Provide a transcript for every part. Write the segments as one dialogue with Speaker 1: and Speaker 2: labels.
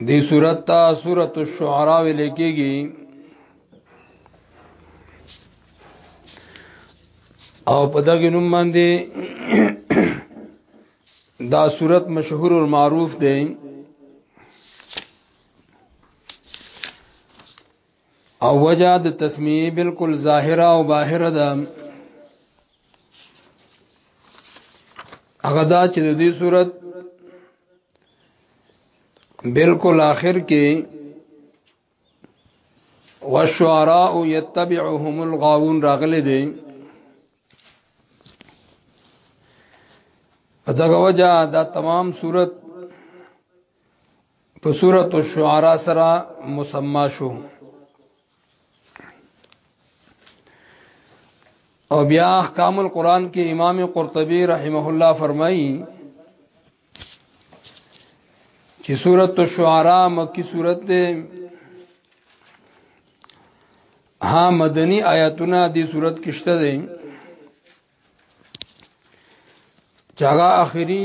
Speaker 1: دی صورت تا صورت الشعراء ویلے کی گی او په دغه نوم باندې دا صورت مشهور او معروف دی او وجه د تسمیه بالکل ظاهره او باهره ده هغه دا چې د دې صورت بالکل آخر کې والشعراء يتبعهم الغاوون راغلي دي دغه وجه دا تمام صورت په سورۃ الشعراء سره مسما شو او بیا احکام القرآن کې امام قرطبي رحمه الله فرمایي چې سورۃ الشعراء مکی سورۃ ده ها مدنی آیاتونه د صورت کې شته دي چاغه اخري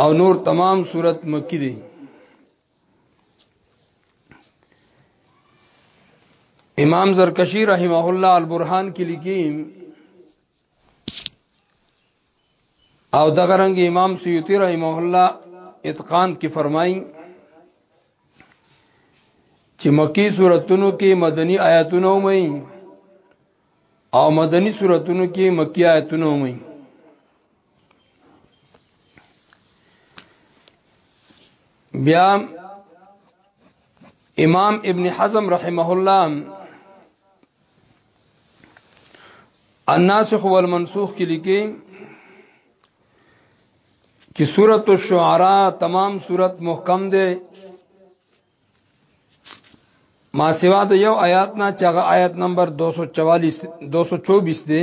Speaker 1: او نور تمام صورت مکی دی امام زرکشی رحمه الله البرهان کې لیکي او دغه رنګ امام سیوطی رحمه الله اتقان کې فرمایي چې مکی سوراتونو کې مدني آیاتونه ومي او مدني سوراتونو کې مکی آیاتونه ومي بیا امام ابن حزم رحمه الله الناسخ والمنسوخ کې لیکي چې سورۃ الشعراء تمام سورۃ محکم ده ما سوا د یو آیات نه چې هغه آیت نمبر 244 224 دی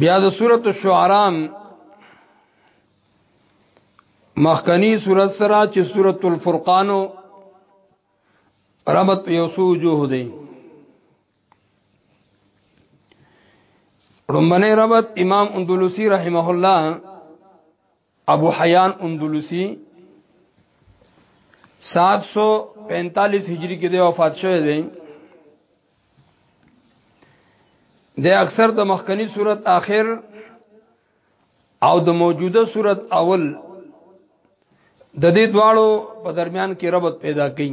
Speaker 1: بیا د سورۃ الشعراء مخکنی سورۃ سره چې سورۃ الفرقان ربط یو سوجوه دی رمبنه ربط امام اندلسی رحمه الله ابو حیان اندلسی 745 هجری کې د وفات شوی دی د اکثر د مخکنی صورت آخر او د موجوده صورت اول د دې دواړو په درمیان کې ربط پیدا کړي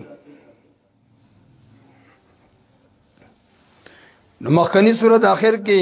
Speaker 1: نو مخکنی صورت آخر کې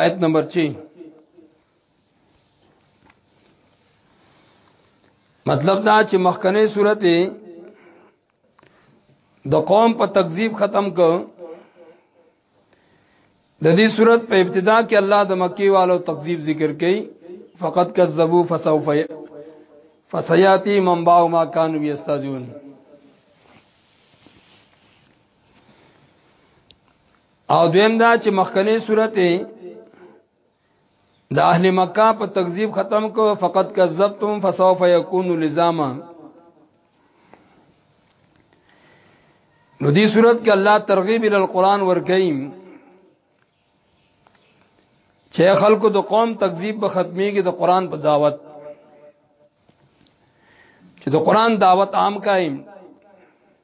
Speaker 1: آیت نمبر 6 مطلب دا چې مخکنه صورت د قوم په تکذیب ختم کو د دې صورت په ابتدا کې الله د مکی والو تکذیب ذکر کړي فقط کذبوا فسوف فسياتي من باو ما كانوا يستهزئون او دویم دا چې مخکنی صورت د اهل مکه په تکذیب ختم کو فقط کذبتم فسوف يكون لزاما نو دې صورت کې الله ترغیب ال قران ورکیم چې خلکو د قوم تکذیب به ختميږي د قران په دعوت چې د قران دعوت عام قائم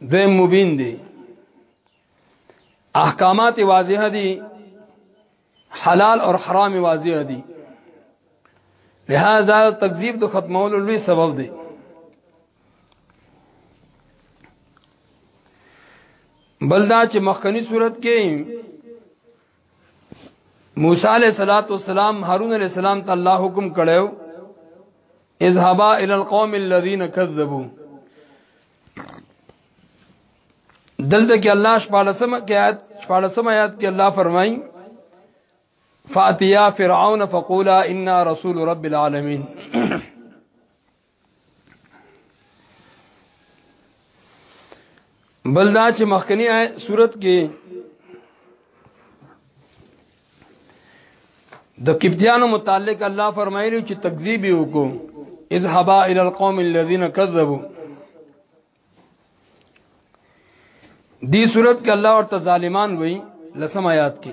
Speaker 1: دویم مبین دی احکامات واضح دي حلال او حرام واضح دي لہذا تکذیب د ختمولو لوی سبب دی بلدا چې مخکنی صورت کې موسی علیہ الصلوۃ والسلام هارون علیہ السلام ته الله حکم کړو اذهبا الى القوم الذين كذبوا دلته کې الله شپالسم کې آیات شپالسم آیات کې الله فرمایي فاتیا فرعون فقولا انا رسول رب العالمین بل دا چې مخکنی صورت کې د قبطیانو متعلق الله فرمایلی چې تکذیب وکړو اذهبا الى القوم الذين كذبوا دی صورت کې الله ورته ظالمان وایي لسم آیات کې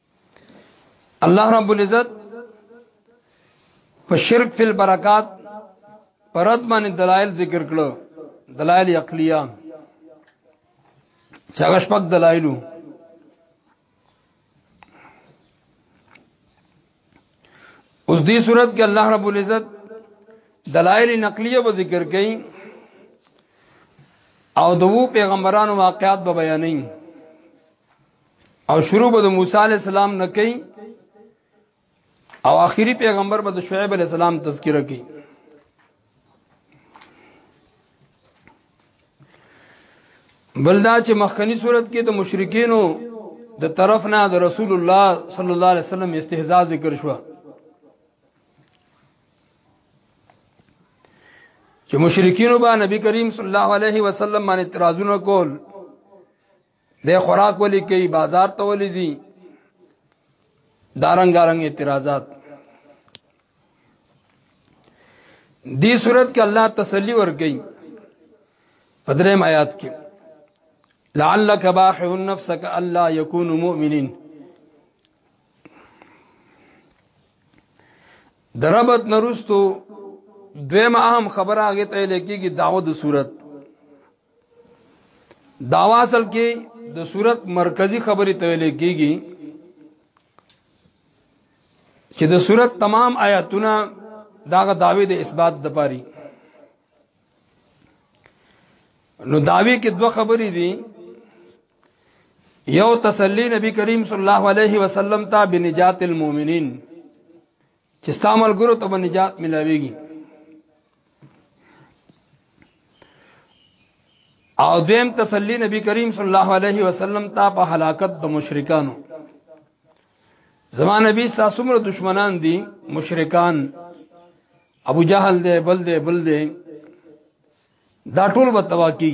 Speaker 1: الله رب العزت په شرک فی البرکات پرد باندې دلایل ذکر کړو دلایل عقلیه چې هغه شپږ دلایلو اوس دې صورت کې الله رب العزت دلایل نقلیه به ذکر کړي او دوو پیغمبرانو واقعات به بیانې او شروع به د موسی علی السلام نه کوي او آخري پیغمبر به د شعیب علی السلام تذکرہ کوي بلدا چې مخکنی صورت کې د مشرکینو د طرف نه د رسول الله صلی الله علیه وسلم استهزاء ذکر شو چې مشرکینو با نبی کریم صلی الله علیه وسلم باندې اعتراضونه کول د خوراک ولي کوي بازار ته ولي زی دارنګارنګ اعتراضات دی صورت کې الله تسلی ورکړي پدریم آیات کې لعلک باخع نفسک الا یکون مؤمنین دربت نرستو دویم اهم خبره هغه ته لکېږي داو د صورت دا اصل کې د صورت مرکزی خبرې ته ویل کېږي چې د صورت تمام آیاتونه داغه داوی د اثبات د پاري نو داوی کې دوه خبرې دي یو تسلی نبی کریم صلی الله علیه وسلم ته بنجات المؤمنین چې ستا ملګرو ته به نجات ملاويږي او دویم تسلی نبی کریم صلی الله علیه وسلم ته په هلاکت د مشرکانو زما نبی تاسو مر دشمنان دي مشرکان ابو جهل دې بل دې بل دې دا ټول به تواکی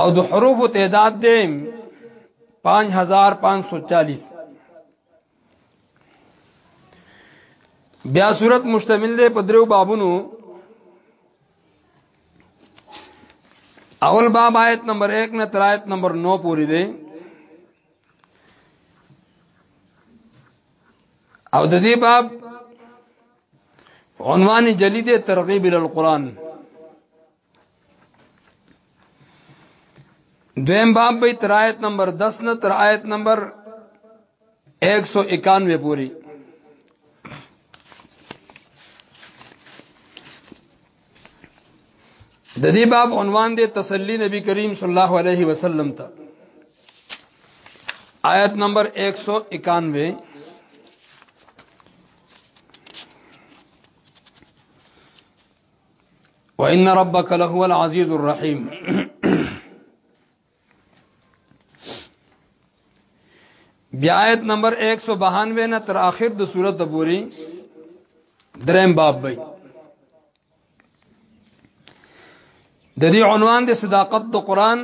Speaker 1: او د حروف تعداد دی 5540 بیا صورت مشتمل دی په درو بابونو اول باب آیت نمبر 1 نه تر آیت نمبر 9 پورې دی او د دې باب عنوان جلی دی ترغیب ال القران دویم باب به تر آیت نمبر 10 نه تر آیت نمبر 191 پوری د دې باب عنوان دی تسلی نبی کریم صلی الله علیه وسلم ته آیت نمبر 191 وان ربک لهو العزیز الرحیم بیا آیت نمبر 192 نه تر اخر د سورته پوری دریم باب وي د دې عنوان د صداقت د قران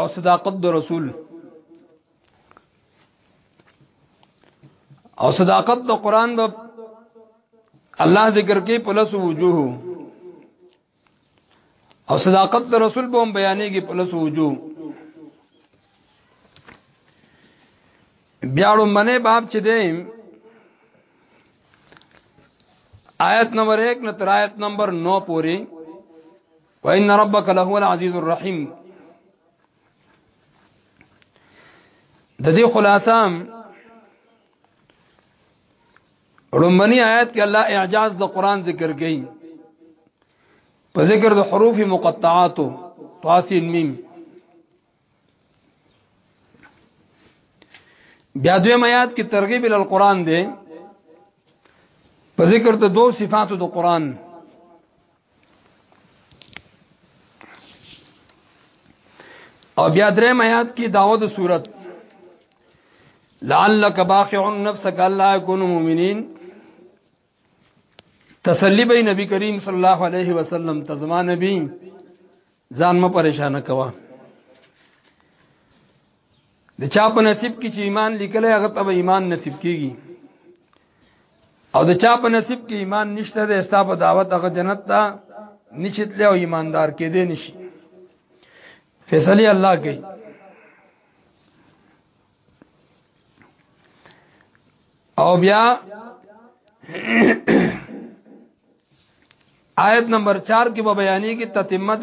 Speaker 1: او صداقت د رسول او صداقت د قران به الله ذکر کې په لاسو وجوه او صداقت د رسول به بیانېږي په لس وجو بیاړو منه باب چې دی آیت نمبر 1 نه تر آیت نمبر 9 پورې وان ربک له هو العزیز الرحیم د دې خلاصام رومبني آیات کې الله اعجاز د قران ذکر کړي په ذکر د حروف مقطعاتو طاسین میم بیا دویم آیات کې ترغیب ال قران دی په ذکر ته دو صفاتو د قران او بیا درې میات کې داوود صورت لعلک باخع نفسک الله یکون مؤمنین تسلی به نبی کریم صلی الله علیه وسلم ته زما نبی ځان م پریشان کوا د چا په نصیب کې چې ایمان لیکل هغه ته ایمان نصیب کیږي او د چا په نصیب کې ایمان نشته د استا په دعوت هغه جنت ته نشتله او ایماندار کې دي نشي فیصله الله کوي او بیا آیت نمبر 4 کې به بیانې کې تتمت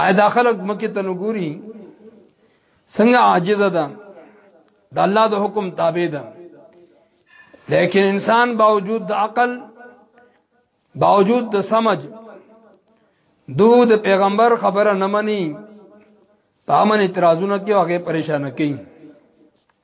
Speaker 1: آیا دا خلق مکه ته نګوري څنګه عاجز ده د الله د حکم تابع ده لیکن انسان باوجود د عقل باوجود د سمج دو د پیغمبر خبره نه مني پامن اعتراضونه کوي هغه پریشان کوي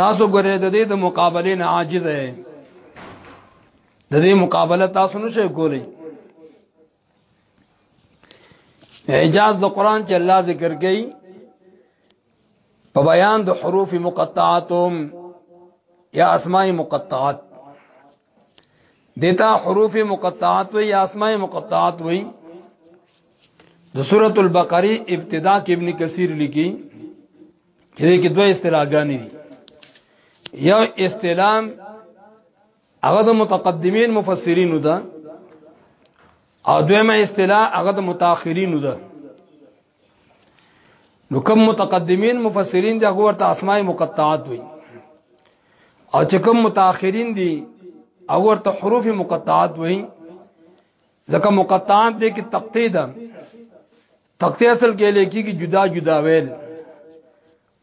Speaker 1: تاسو ګورئ د دې د مقابله نه عاجز یې د دې مقابله تاسو نشئ کولی اعجاز د قران چې الله ذکر کوي په بیان د حروف مقطعاتهم یا اسماء مقطعات دیتا حروف مقطعات وی یا اسماء مقطعات وی د سورۃ البقره ابتدا کې ابن کثیر لیکي دې کې دوه اصطلاحګانې دي یو اصطلاح هغه د متقدمین مفسرینو ده او دویمه اصطلاح هغه د متأخرینو ده نو کوم متقدمین مفسرین دي هغه ورته اسماء مقطعات وي او چې کوم متأخرین دي هغه ورته حروف مقطعات وي ځکه مقطعات دې کې تقطیع ده تقطیع اصل کې لیکي کې جدا جدا ویل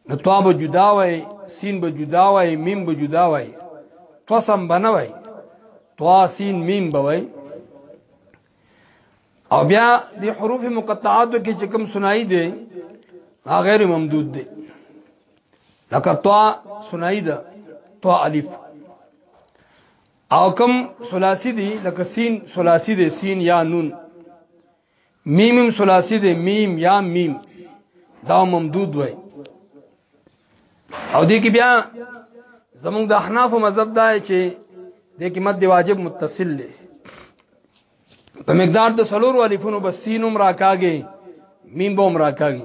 Speaker 1: نو طا به جدا وای سین به جدا وای میم به جدا وای توسم بنوي طا سین میم به وای او بیا د حروف مقطعات کې چې کوم سنای دي هغه غیر ممدود دي لکه طا سنای ده طا الف او کم ثلاثی دی لکه سین ثلاثی دی سین یا نون میم ثلاثی دی میم یا میم دا ممدود وای او دې کې بیا زموږ د احناف مذهب دا چې دې کې مد واجب متصل دی په مقدار د سلور والفونو بس سین عمر راکاږي میم به عمر راکاږي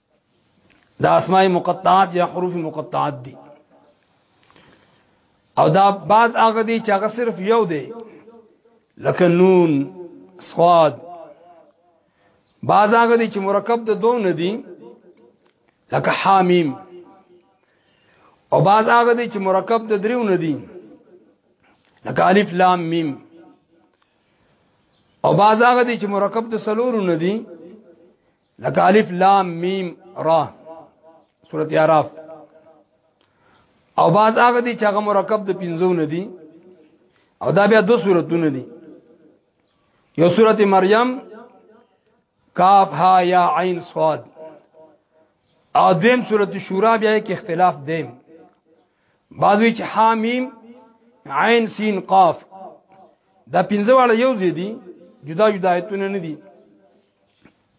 Speaker 1: دا اسماء مقطعات یا حروف مقطعات دي او دا بعض هغه دي چې هغه صرف یو دی لکه نون صاد بعض هغه دي چې مرکب د دوه نه دي لکه حامیم او بعض هغه دي چې مرکب د دریو نه دي لکه الف لام میم او بعض هغه دي چې مرکب د سلورو نه دي لکه الف لام میم را سورۃ اعراف او باز هغه دي چې هغه مرکب د پنځو نه دي او دا بیا دو سورتونه دي یو سورۃ مریم کاف ها یا عین صاد او دیم سورۃ شورا بیا کې اختلاف دیم بعضوی چې حامیم عین سین قاف دا پنځه واړه یو ځای دي جدا جدا ایتونه نه دي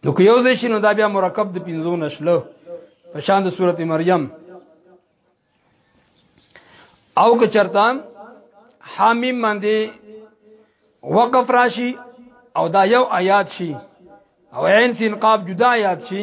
Speaker 1: نو که یو ځای شي نو دا بیا مرکب د پنځو نشله په شان د سورته مریم او که چرته حامیم باندې وقف راشي او دا یو آیات شي او عین سین قاف جدا آیات شي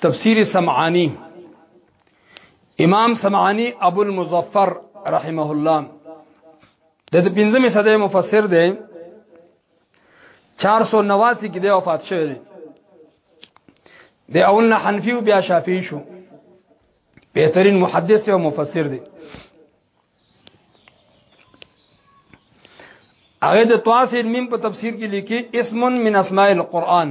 Speaker 1: تفسیر سمعانی امام سمعانی ابو المظفر رحمه الله د 15 صدې مفسر دی 489 کې د وفات شوی دی د اول نه حنفي او بیا شافعي شو بهترین محدث او مفسر دی هغه د طواس علم په تفسیر کې لیکي اسم من اسماء القرآن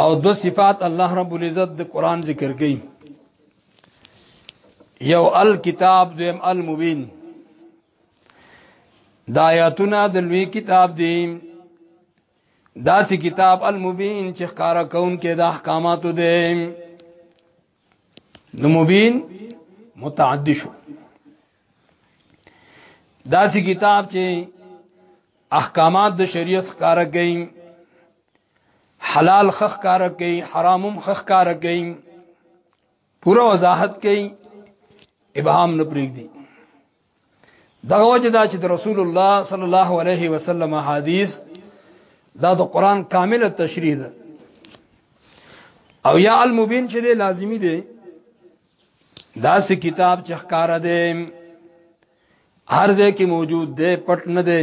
Speaker 1: او دو صفات الله رب العزت د قران ذکر کړي یو الکتاب دویم المبین دا آیاتونه د لوی کتاب دی دا سی کتاب المبین چې ښکارا کون کې د احکاماتو دی نو مبین متعدی شو داسې کتاب چې احکامات د شریعت ښکارا کوي حلال خخ ښکارا کوي حرامم خخ ښکارا کوي پوره وضاحت کوي ابهام نه پرېږدي دغه وجه دا چې رسول الله صلی الله علیه وسلم حدیث دا د قران کامل تشریح ده او یا المبین چې دی لازمی دی دا سه کتاب چې ښکارا دی هر ځای کې موجود دی پټ نه دی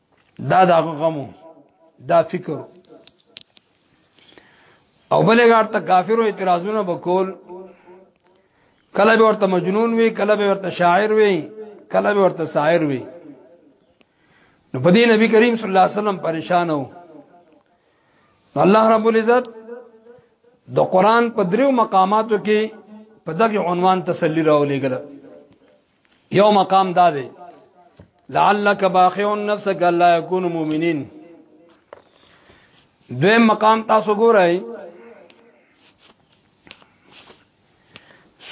Speaker 1: دا دا غمو دا فکر او بلګار ته کافرو اعتراضونه وکول کله به ورته مجنون وی کله به ورته شاعر وی کله به ورته شاعر وی نو په دې نبی کریم صلی الله علیه وسلم پریشان وو الله رب العزت د قران په دریو مقاماتو کې په دغه عنوان تسلی راولېګل یو مقام دا دی لعلک باخع نفسک الله یکون مؤمنین دویم مقام تاسو ګورئ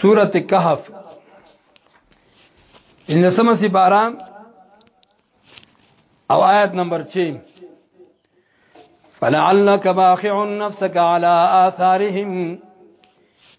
Speaker 1: سورت کهف ان سم سی باران او آیت نمبر 6 فلعلك باخع نفسك على آثارهم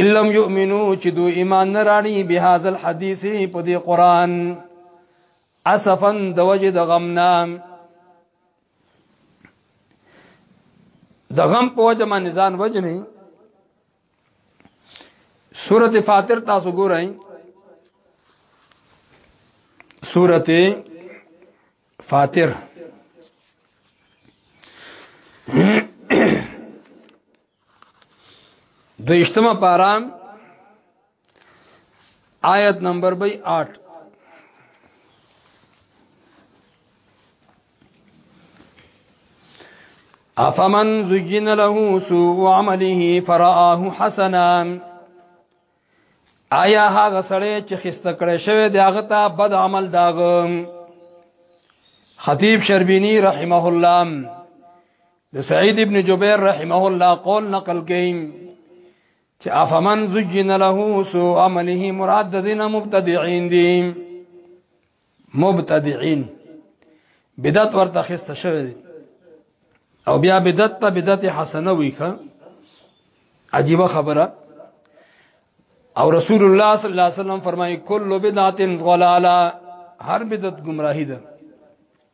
Speaker 1: الم یؤمنو چې دوی ایمان نه راړي به هاذ الحدیث په دې قران اسفا د وجه د غم نام د غم په وجه باندې ځان وجنې سورته فاطر تاسو ګورئ سورته فاطر دویشتمه پارا آیت نمبر بی آٹھ افمن زجن له سوء عمله فرآه حسنا آیا هغه سړی چې خسته کړی شوی دی هغه ته بد عمل داغم خطیب شربینی رحمه الله د سعید ابن جبیر رحمه الله قول نقل کړي چې افمن زجن له سو عمله مراد د دینه مبتدعين دي مبتدعين بدعت ورته خسته شوی دي او بیا بدعت ته بدعت حسنه وی ښه عجیب خبره او رسول الله صلی الله علیه وسلم فرمایي کل بدعت ضلاله هر بدعت گمراهی ده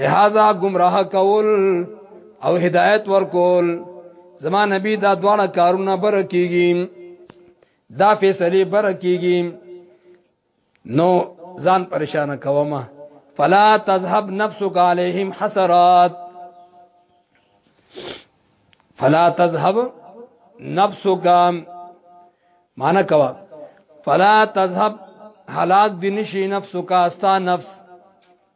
Speaker 1: لہذا گمراه کول او هدایت ورکول زما نبی دا دواړه کارونه بر کیږي دا فیصله بر کیږي نو ځان پریشان کوما فلا تذهب نفسك عليهم حسرات فلا تذهب نفسك معنا کوا فلا تذهب هلاك دي نشي نفسك استا نفس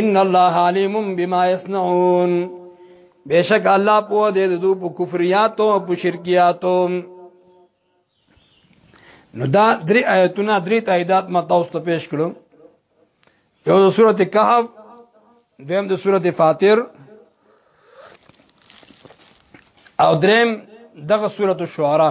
Speaker 1: ان الله علیم بما یصنعون بشک الله په دې د دوی په کفریاتو او په شرکیاتو نو دا درې آیتونه درې تاییدات ما تاسو ته پیش کړو یو د سورته کهف دویم د سورته فاطر او دریم دغه سورته شعرا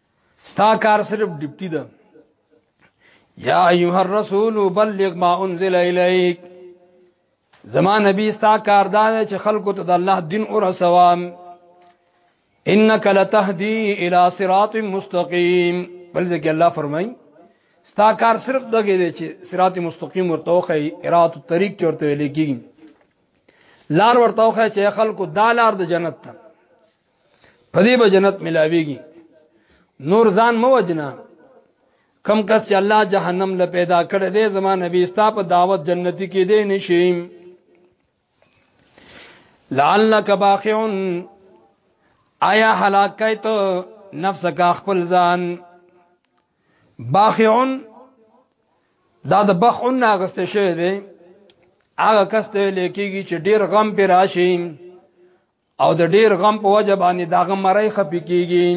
Speaker 1: ستا کار صرف ډیپټی ده یا ایها الرسول بلغ ما انزل الیک زما نبی ستا کار دا چې خلکو ته د الله دین او رسوام انک لتهدی الی صراط مستقیم بل ځکه الله فرمای ستا کار صرف دغه دی چې صراط مستقیم ورته وخی ارات الطریق کې ورته لیکي لار ورته وخی چې خلکو دا لار د جنت ته په دې به جنت ملاويږي نور ځان مو وجنا کم کس چې الله جهنم له پیدا کړې دې زما نبی ستا په دعوت جنتی کې دې نشي لعلک باخعون آیا هلاک کای ته نفس کا خپل ځان باخعون دا د بخون ناغسته شوی دی هغه کس ته لیکيږي چې ډیر غم پر راشي او د ډیر غم په وجه باندې دا غم مړی خپي کیږي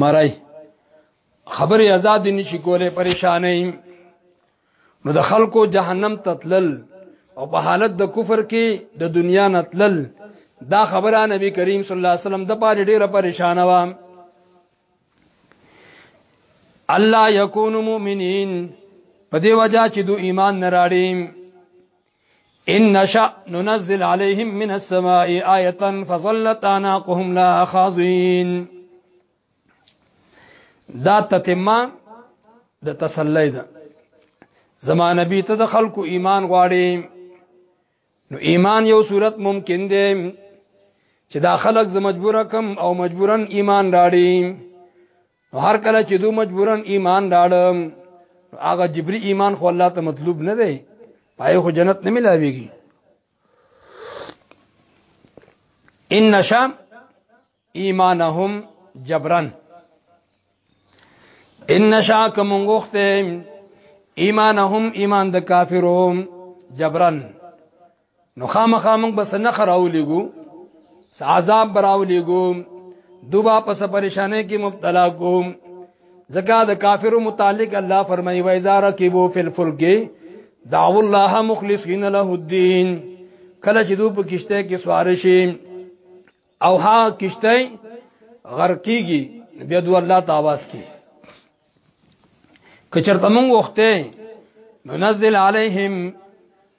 Speaker 1: مړی خبرې آزاد نشي کولای پریشانې نو د خلکو جهنم تتلل او په حالت د کفر کې د دنیا نتلل دا خبره نبی کریم صلی الله علیه وسلم د پاره ډیره پریشانه و الله یکون مؤمنین په دی وجہ چې دو ایمان نه راړي ان نشا ننزل عليهم من السماء آية فظلت اناقهم لا خاضعين دا تتمه د تسلی ده زما نبی ته د خلکو ایمان غواړي نو ایمان یو صورت ممکن دی چې دا خلک زه مجبور کم او مجبورن ایمان راړي نو هر کله چې دوی مجبورن ایمان راړم هغه جبري ایمان خو الله ته مطلوب نه دی پای خو جنت نه ملاويږي ان نشا ایمانهم جبرن ان نشا کوم غوخته ایمانهم ایمان د کافرو جبرن نو خامخا موږ بس نه خراولېګو عذاب براولېګو دوبا پس پریشانې کې مبتلا کوم زکا د کافر متعلق الله فرمایي و اذا ركبوا في الفلك دعوا الله مخلصين له الدين کله چې دوی په کشته کې سوار شي او ها کشته غرقيږي بیا دوی الله تعاواز کی کچرته مونږ وخته ننزل عليهم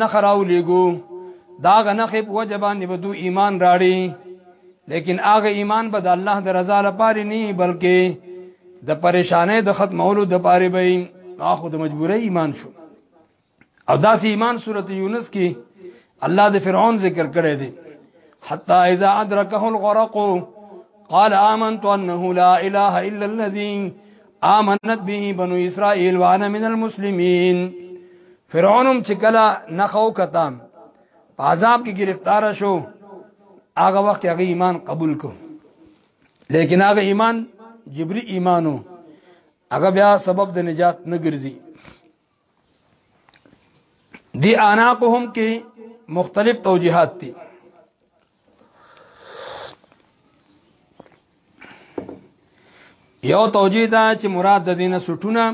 Speaker 1: نه خراو لګو دا غنه خپ وجبان به دو ایمان راړي لیکن هغه ایمان به د الله د رضا لپاره نه بلکې د پریشانې د ختمولو د پاره به اخو د مجبورې ایمان شو او داسې ایمان سورته یونس کې الله د فرعون ذکر کړی دی حتا اذا ادركه الغرق قال آمنت انه لا اله الا الذي امنت به بنو اسرائیل وانا من المسلمین فرعونم چې کله نخو کتا په عذاب کې گرفتار شو هغه وخت هغه ایمان قبول کو لیکن هغه ایمان جبری ایمانو هغه بیا سبب د نجات نه ګرځي دی اناقهم کې مختلف توجيهات دي یو توجیه دا چې مراد د دینه سټونه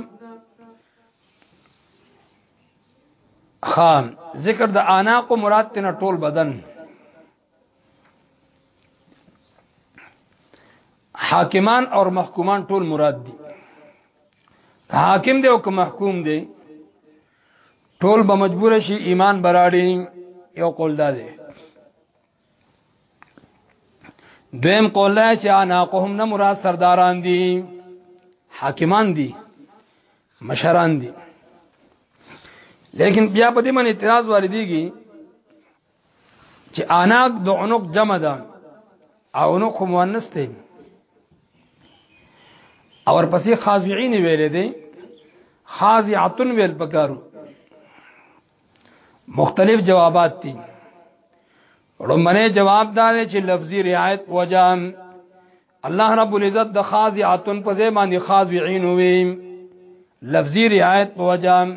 Speaker 1: خام ذکر د اناق مراد تنه ټول بدن حاکمان او محکومان ټول مراد دي حاکم دی او که محکوم دی ټول به مجبور شي ایمان براړي یو قول دا دی دویم قول دا چې اناقهم نه مراد سرداران دي حاکمان دي مشران دي لیکن بیا په دې باندې اعتراض واردېږي چې اناق د عنق جمع ده او عنق مؤنث دی او ورپسې خاضعين ویلې دي خاضعتن ویل پکارو مختلف جوابات دي لومړی جواب دا دی چې لفظي رعایت وجام الله رب العزت د خاضعتن په ځای باندې خاضعين وي لفظي رعایت وجام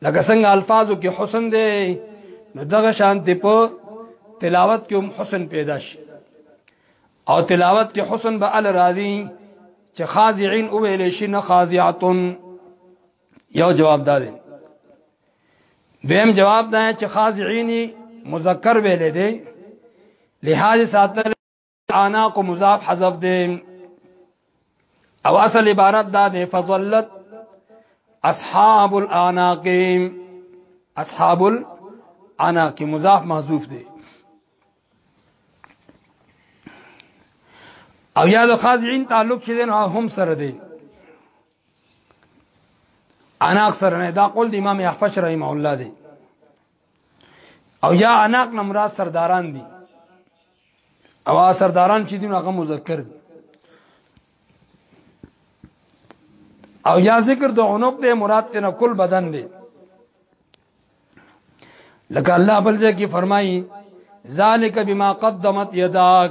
Speaker 1: لکه څنګه الفاظو کې حسن دی نو دغه شانتی په تلاوت کې هم حسن پیدا شي او تلاوت کې حسن به ال راضي چې خاضعين او ویل شي نه خاضعتن یو جواب دا دی دیم جواب دا چې خاضعين مذکر ویل دی لحاظ ساتل انا کو مضاف حذف دي او اصل عبارت دا ده فضلت اصحاب الاناق اصحاب الاناق مضاف محذوف دي او یا د خاضعين تعلق چې دین هم سره دی انا اکثر نه دا قول د امام احفش رحم الله دی او یا اناق نه مراد سرداران دي او سرداران چې دي هغه مذکر دي او یا ذکر د عنق دی مراد تینا کل بدن دی لکه الله بل ځای کې فرمایي ذالک بما قدمت یداک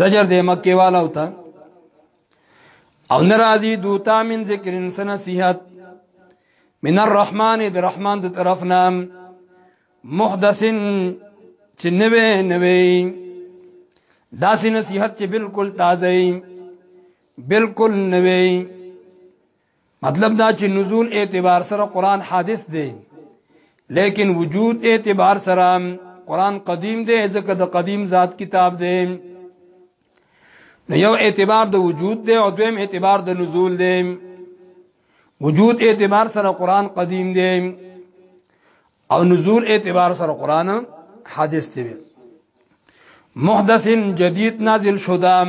Speaker 1: زجر د مکه والا وتا او ناراضي دوتا من ذکرن سنصيحت من الرحمن د رحمان د طرف نام محدثن چې نوې نوې داسې نصيحت چې بالکل تازه بالکل نوې مطلب دا چې نزول اعتبار سره قران حادث دی لیکن وجود اعتبار سره قران قدیم دی ځکه د قدیم ذات کتاب دی نو یو اعتبار د وجود دی او دویم اعتبار د نزول دی وجود اعتبار سره قران قدیم دی او نزول اعتبار سره قران حادث دی محدث جدید نازل شدام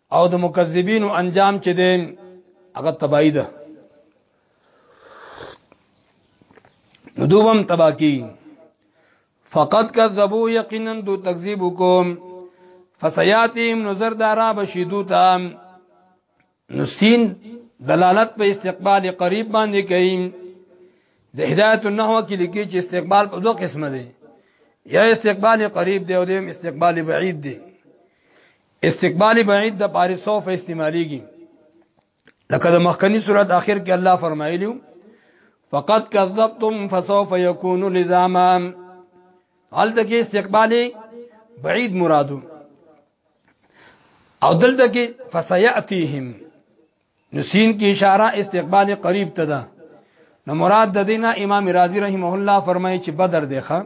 Speaker 1: او د مکذبینو انجام چې دی هغه تباہی ده نو دوبم تبا کی فقط کذبوا یقینا دو تکذیب کوم فسیاتیم نظر دارا بشیدو تا نسین دلالت په استقبال قریب باندې کوي د هدایت النحو کې لیکي چې استقبال په دوه قسمه دی یا استقبال قریب دی او دیم استقبال بعید دی استقبال بعید د پاره سوف استعمالیږي لکه د مخکنی صورت اخر کې الله فرمایلیو فقط کذبتم فسوف يكون لزاما حال د کې استقبال بعید مرادو او دلته کې فسياتيهم نو سین کی اشاره استقبال قریب ته ده نو مراد د دینه امام رازی رحمه الله فرمایي چې بدر دی ښا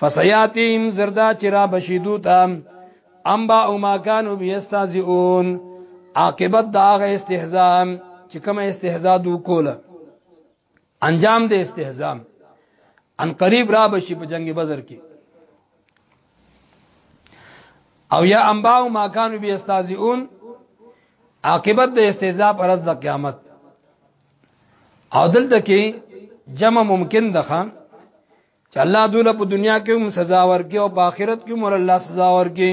Speaker 1: فسیاتیم زردا چرا بشیدو تام امبا او ما کانو بیستازئون عاقبت دا غ استهزاء چې کوم استهزاء دو کوله انجام د استهزام ان قریب را بشي په جنگ بدر کې او یا انباء ما كانوا بيستهزئون عاقبت د استهزاء پر ورځ د قیامت او دلته کې جمع ممکن ده چې الله دوله په دنیا کې هم سزا ورکړي او په آخرت کې هم الله سزا ورکړي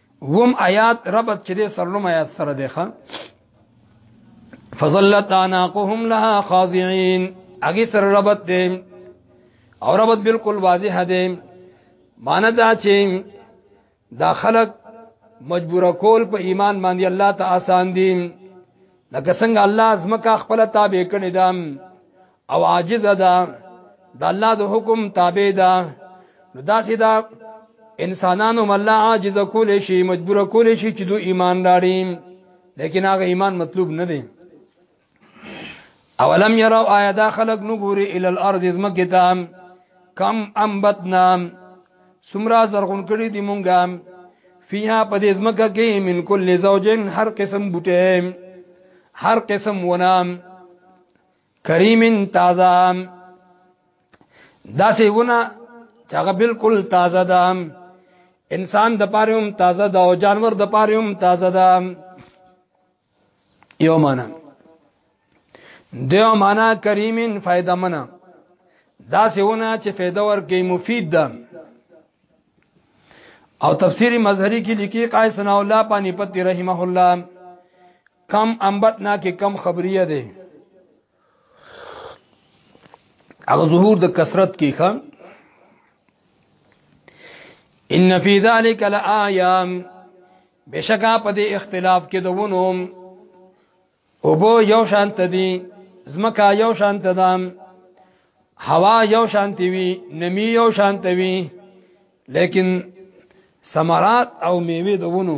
Speaker 1: وم آیات ربط چې د سرلوم آیات سره دی ښا فظلت اناقهم لها خاضعين اګي سره ربط دی او ربط بالکل واضح دی مان دا چې دا خلق مجبور کول په ایمان باندې الله ته آسان دي لکه څنګه الله ازمکه خپل تابع کړی دا او عاجز ده د الله د حکم تابع ده نو دا سیدا انسانانو مله عاجز کول شي مجبور کول شي چې دوی ایمان راړي لیکن هغه ایمان مطلوب نه دی اولم يروا آیا دا خلق نګوري ال الارض زمکه تام کم انبتنا سمرا زرغون کړي دي مونږه فیها په دې زمکه کې من کل زوجین هر قسم بوټي هر قسم ونام کریم تازه دا سی ونه چې هغه بالکل تازه ده انسان د پاره هم تازه ده او جانور د پاره هم تازه ده یو معنا دیو معنا کریمین فائدہ منا دا سونه چې فائدہ ورکې مفید ده او تفسیر مظهری کې لیکي قای ثنا الله پانی پتی رحمه الله کم انبتنا کې کم خبریه ده هغه ظهور د کثرت کې ښه ان فی ذلک لآیام بشکا په دې اختلاف کې دوونو او بو یو شانت دي زمکا یو شانت ده هوا یو شانت وی نمی یو شانت وی لیکن ثمرات او میوه دوونو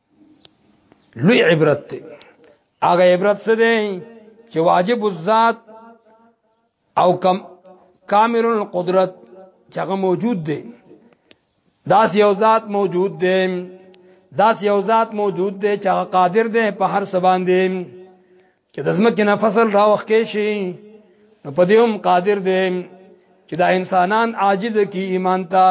Speaker 1: لوی عبرت دی هغه عبرت څه دی چې واجب الذات او کم کامل القدرت چې هغه موجود دی داس یو ذات موجود دی داس یو ذات موجود دی چې هغه قادر دی په هر څه باندې چې د زمکه نه فصل راوخ کې شي نو په دې هم قادر دی چې دا انسانان عاجز کی ایمان ته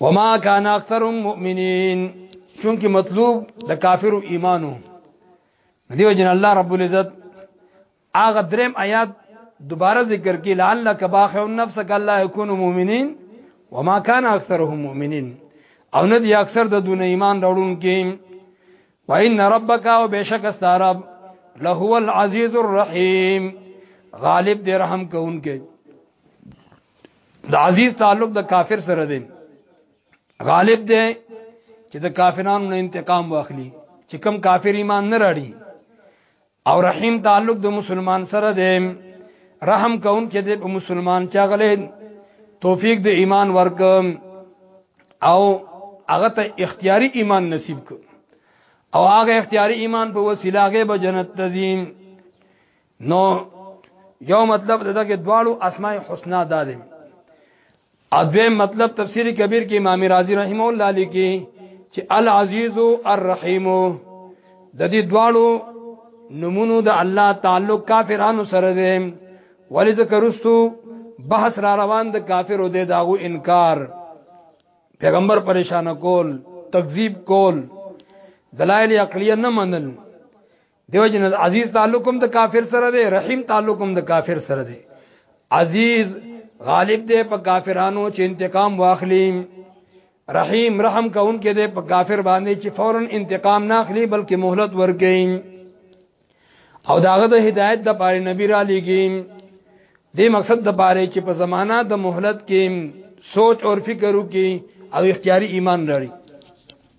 Speaker 1: وما كان اکثرهم مؤمنين چونکه مطلوب د کافر ایمانو دیو جن الله رب العزت اغه دریم آیات دوباره ذکر کی لعلک باخع النفس کلا یکون مؤمنین وما كان اکثرهم مؤمنین او نه دی اکثر د دون ایمان راوړون کې وان ربک او بشک استرب له العزیز الرحیم غالب دی رحم کوونکې د عزیز تعلق د کافر سره دی غالب دی چې د کافرانو نه انتقام واخلي چې کم کافر ایمان نه راړي او رحیم تعلق د مسلمان سره دی رحم کون کې د مسلمان چاغله توفیق د ایمان ورک او هغه ته اختیاري ایمان نصیب ک او هغه اختیاري ایمان په وسیله هغه به جنت تزیم نو یو مطلب دا کې دواړو اسماء الحسنا دا دي اځم مطلب تفسیر کبیر کې امام رازی رحم الله لیکي چې العزیز الرحیم د دې دواړو نمونو د الله تعلق کافرانو سره دی ولی ذکرستو بحث را روان د کافرو دی داغو انکار پیغمبر پریشان کول تکذیب کول دلایل عقلیه نه منل دیو جن عزیز تعلق هم د کافر سره دی رحیم تعلق هم د کافر سره دی عزیز غالب دی په کافرانو چې انتقام واخلي رحیم رحم کون کې دی په کافر باندې چې فورا انتقام نه اخلي بلکې مهلت ورکړي او داغه د هدایت د پاره نبی را لګي دې مقصد د پاره چې په زمانہ د مهلت کې سوچ او فکر وکي او اختیاري ایمان لري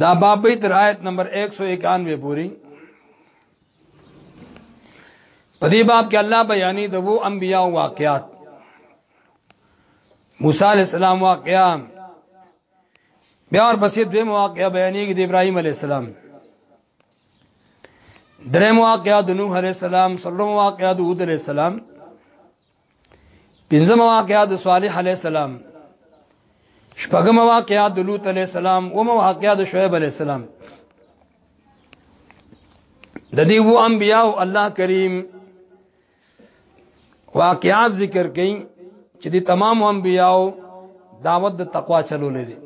Speaker 1: دا باب به تر آیت نمبر 191 پوری په دې باب کې الله بیانې د وو انبیا واقعات موسی علی السلام واقعا بیا ور پسې دوی مواقع بیانې کې د ابراهیم علی السلام درې مواقع د نوح علی السلام سلو مواقع د هود علی السلام پنځم واقعات د صالح علی السلام شپږم واقعات د لوط علی السلام او واقعات د شعیب علی السلام د دې وو انبیاء او الله کریم واقعات ذکر کړي چې د تمام انبیاء دعوت د تقوا چلولې دي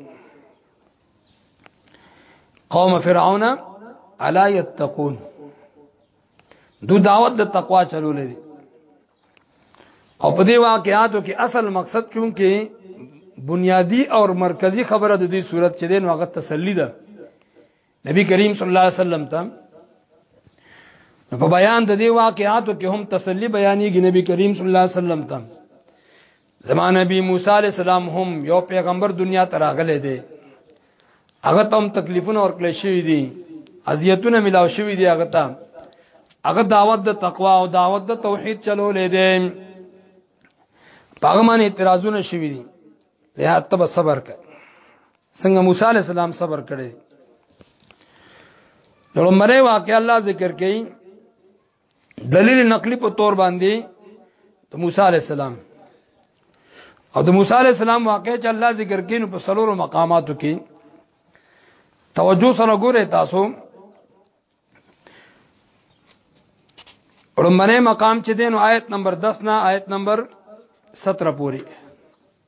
Speaker 1: قوم فرعون الا يتقون دو دعوت د تقوا چلولې دي او په دې واقعاتو کې اصل مقصد چون کې بنیادی او مرکزی خبره د دې صورت چې دین وخت تسلی ده نبی کریم صلی الله علیه وسلم ته په بیان د دې واقعاتو کې هم تسلی بیانېږي نبی کریم صلی الله علیه وسلم ته زما نبی موسی علی السلام هم یو پیغمبر دنیا ته راغلی دی هغه ته هم تکلیفونه ورکړل شوی دي اذیتونه ملاو شوی دي هغه ته هغه دعوت د تقوا او دعوت د توحید چلولې دي هغه باندې اعتراضونه شوی دي له ته صبر کړه څنګه موسی علی السلام صبر کړی نو مړې واقع الله ذکر کړي دلیل نقلی په تور باندې د موسی علی السلام او د موسی علی السلام واقع چې الله ذکر کین په سلورو مقاماتو کې توجه سره ګوره تاسو ورمنه مقام چې دین آیت نمبر 10 نه آیت نمبر 17 پوری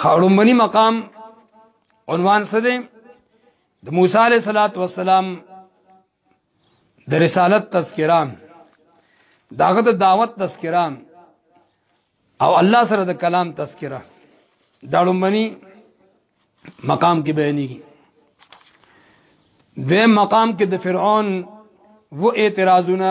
Speaker 1: خړومبني مقام عنوان څه دی د موسی علیه صلوات و سلام د رسالت تذکرہ داغه د دعوت تذکرہ او الله سره د کلام تذکرہ دا لومبني مقام کې بیانېږي د مقام کې د فرعون و اعتراضونه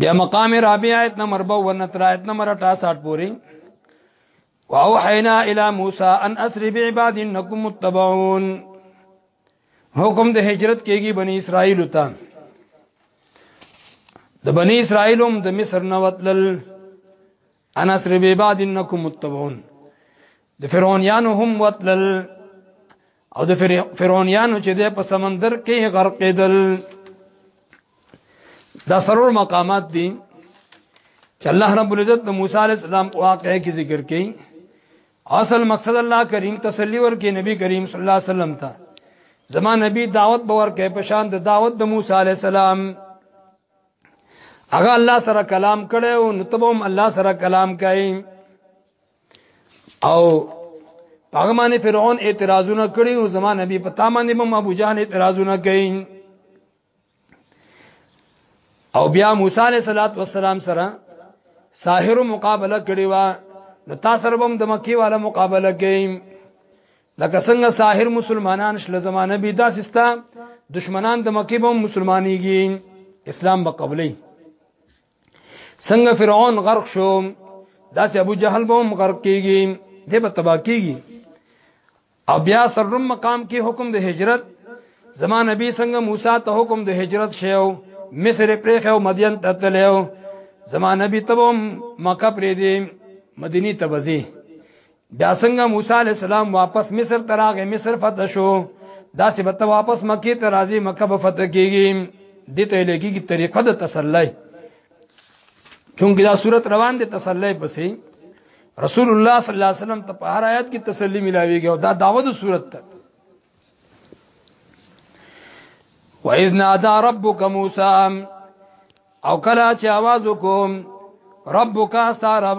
Speaker 1: بیا مقام رابع آیت نمبر 52 تر آیت نمبر 68 پوری واوحینا الی موسی ان اسر بعباد انکم متبعون حکم د هجرت کیږي بنی اسرائیل ته د بنی اسرائیل هم د مصر نه وتلل انا سر به بعد انکم متبعون د فرعونانو هم وتلل او د فرعونانو چې د په سمندر کې غرق کېدل دا سرور مقامات دي چې الله رب العزت د موسی عليه السلام په واقعې کې ذکر کړي اصل مقصد الله کریم تسلی ورکې نبی کریم صلی الله علیه وسلم ته زما نبی دعوت باور کې پشان د دعوت د موسی عليه السلام هغه الله سره کلام کړي او نتبهم الله سره کلام کوي او هغه باندې فرعون اعتراضونه کړي او زمان نبی په تامن امام ابو جهل اعتراضونه کوي او بیا موسی علیہ الصلات والسلام سره ساحر مقابله کړي وا نو تاسو ربم د مکی والا مقابله کوي لکه څنګه ساحر مسلمانان شل زمانه بي دا سستا دشمنان د مکه به مسلمانېږي اسلام به قبلې څنګه فرعون غرق شو دا سه ابو جهل به هم غرق کیږي دې به تبا کیږي او بیا سرم مقام کې حکم د هجرت زمان نبی څنګه موسی ته حکم د هجرت شیو مصر پرې خو مدین ته تلو زمان نبی تبم مکه پرې دی مدینی تبزی بیا څنګه موسی علی السلام واپس مصر تراغه مصر فتح شو دا سی بت واپس مکی ته راځي مکه به فتح کیږي دته لګي کی طریقه د تسلی چونګه دا صورت روان دي تسلی پسې رسول الله صلی الله علیه وسلم ته په هر آیات کې تسلی ملاويږي او دا داوود صورت ته وَإِذْ نَادَى رَبُّكَ مُوسَى او کله چې आवाज وکوم ربک استارب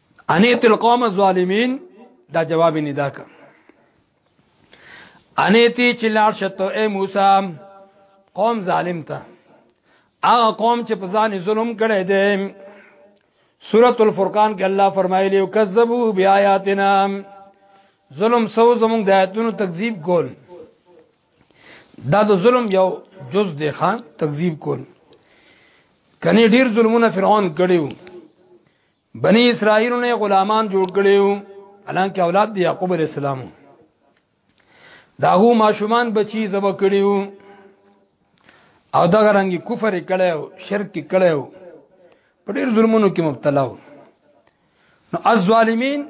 Speaker 1: انیت القوم الظالمین دا جواب نه دا کا انیتی چې لار شته اے موسی قوم ظالم ته هغه قوم چې په ځان ظلم کړي دي سورۃ الفرقان کې الله فرمایلی او کذبوا بیااتنا ظلم سو زمون د آیاتونو تکذیب کول دا د ظلم یو جز دی خان تکذیب کول کني ډیر ظلمونه فرعون کړیو بنی اسرائیل نه غلامان جوړ کړیو الانکه اولاد دی یعقوب علی السلام دا هو ماشومان بچی زب کړیو او دا رنګي کفر کړیو شرک کړیو په ډیر ظلمونو کې مبتلا و نو الظالمین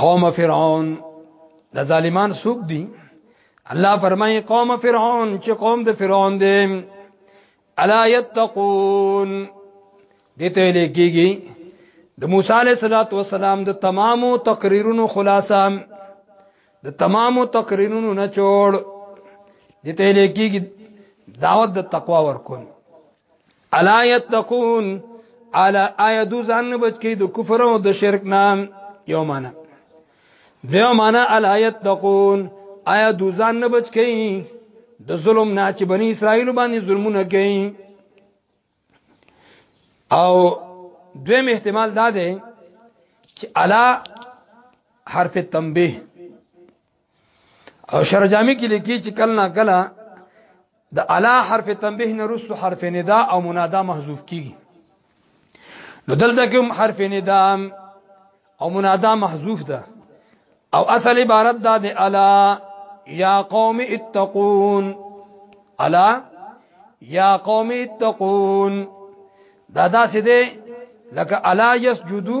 Speaker 1: قوم فرعون د ظالمان سوق دي الله فرمایي قوم فرعون چې قوم د فرعون دي الا يتقون دته لیکيږي د موسی عليه صلوات و سلام د تمامو تقریرونو خلاصه د تمامو تقریرونو نه جوړ دته لیکيږي دعوت د تقوا ورکول الا یتقون الا آیا دو ځان نه بچ کی د کفر او د شرک نام یو معنا دیو معنا الا یتقون آیا دو ځان نه بچ کی د ظلم نه چې بنی اسرائیل باندې ظلمونه کوي او دویم احتمال دا دی چې الا حرف تنبیه او شرجامی کې لیکي چې کله نا کله د الا حرف تنبیه نه رسو حرف ندا او منادا محذوف کیږي نو دلته کې حرف ندا او منادا محذوف ده او اصل عبارت دا د الا یا قوم اتقون الا یا قوم اتقون دا داسې ده لکه الا یسجدو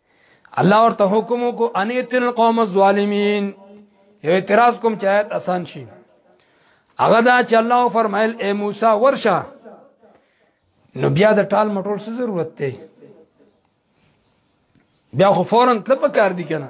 Speaker 1: الله ورته حکم کو انیت القوم الظالمین یو اعتراض کوم چې آیت آسان شي هغه دا چې الله فرمایل اے موسی ورشه نو بیا د ټال مټول څه ضرورت دی بیا خو فورن تل په کار دی کنه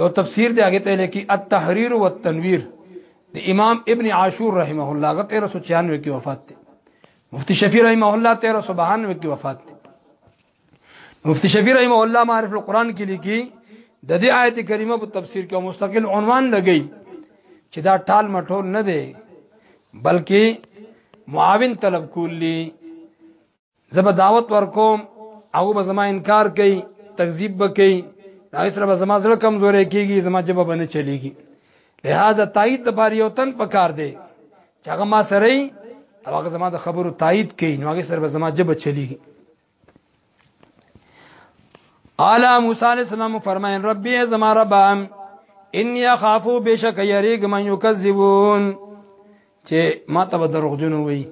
Speaker 1: یو تفسیر دی هغه ته لیکي التحریر والتنویر د امام ابن عاشور رحمه الله هغه 1396 کې وفات دی مفتی شفیع رحمه الله 1392 کې وفات دی مفتی شفیع رحمه الله معرفت القرآن کې لیکي د دې آیت کریمه په تفسیر کې مستقل عنوان لګی چې دا ټال مټول نه دی بلکې معاون طلب کولی زه به دعوت ورکوم او به زما انکار کوي تکذیب به کوي دا سره به زما زړه کمزورې کیږي زما جبه بنه چلیږي لہذا تایید د بار یو تن پکار دی چې هغه ما سره او هغه زما د خبرو تایید کوي نو هغه سره به زما جبه چلیږي اعلی موسی علیہ السلام فرمایي ربي زما رب انی اخافو بشک یریګ من یکذبون چې ما ته به دروغجن وي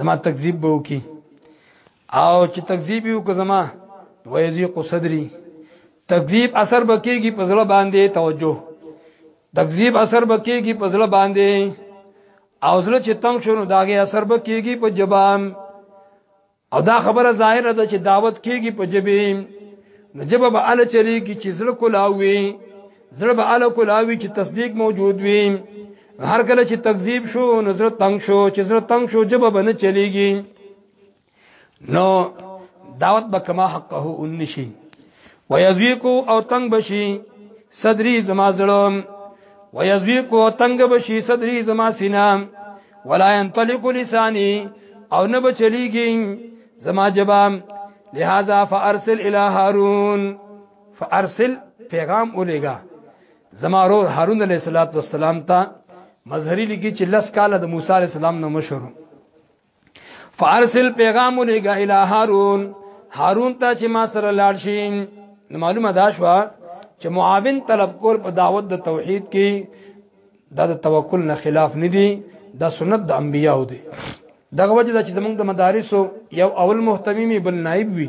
Speaker 1: زما تکذیب به وکي او چې تکذیب یو که زما ویزیق صدری تکذیب اثر بکیږي په زړه باندې توجه تکذیب اثر بکیږي په زړه باندې او زړه چې تنگ شونه داګه اثر بکیږي په جبام او دا خبره ظاهره ده چې دعوت کیږي په جبه نو جبه به ال چری کی چې زړه کولاوي زړه به ال کولاوي چې تصدیق موجود وي هر کله چې تکذیب شو نو زړه تنگ شو چې زړه تنگ شو جبه به نه چلیږي نو دعوت به کما حقه انشي ويزيکو او تنگ بشي صدري زما زړه ويزيکو او تنگ بشي صدري زما سينه ولا ينطلق لساني او نه بچليږي زما جواب لہذا فارسل الى هارون فارسل پیغام اولېګا زما رور هارون علیہ الصلوۃ والسلام ته مظهری لګی چې لس کاله د موسی علیہ السلام نو مشهور فارسل پیغام لګا اله هارون هارون ته چې ما سره لاړ شي معلومه دا شو چې معاون طلب کول په دعوت د توحید کې دا د توکل نه خلاف نه دی دا سنت د انبیانو دی دغه وجه چې زمونږ د مدارسو یو اول مهتممی بل نائب وی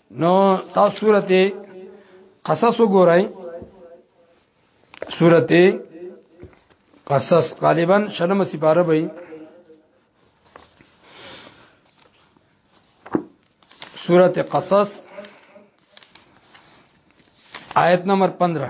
Speaker 1: نو تاسو سورته قصص وګورئ سورته قصص غالبا شرم سپاره وي سورته قصص آیت نمبر 15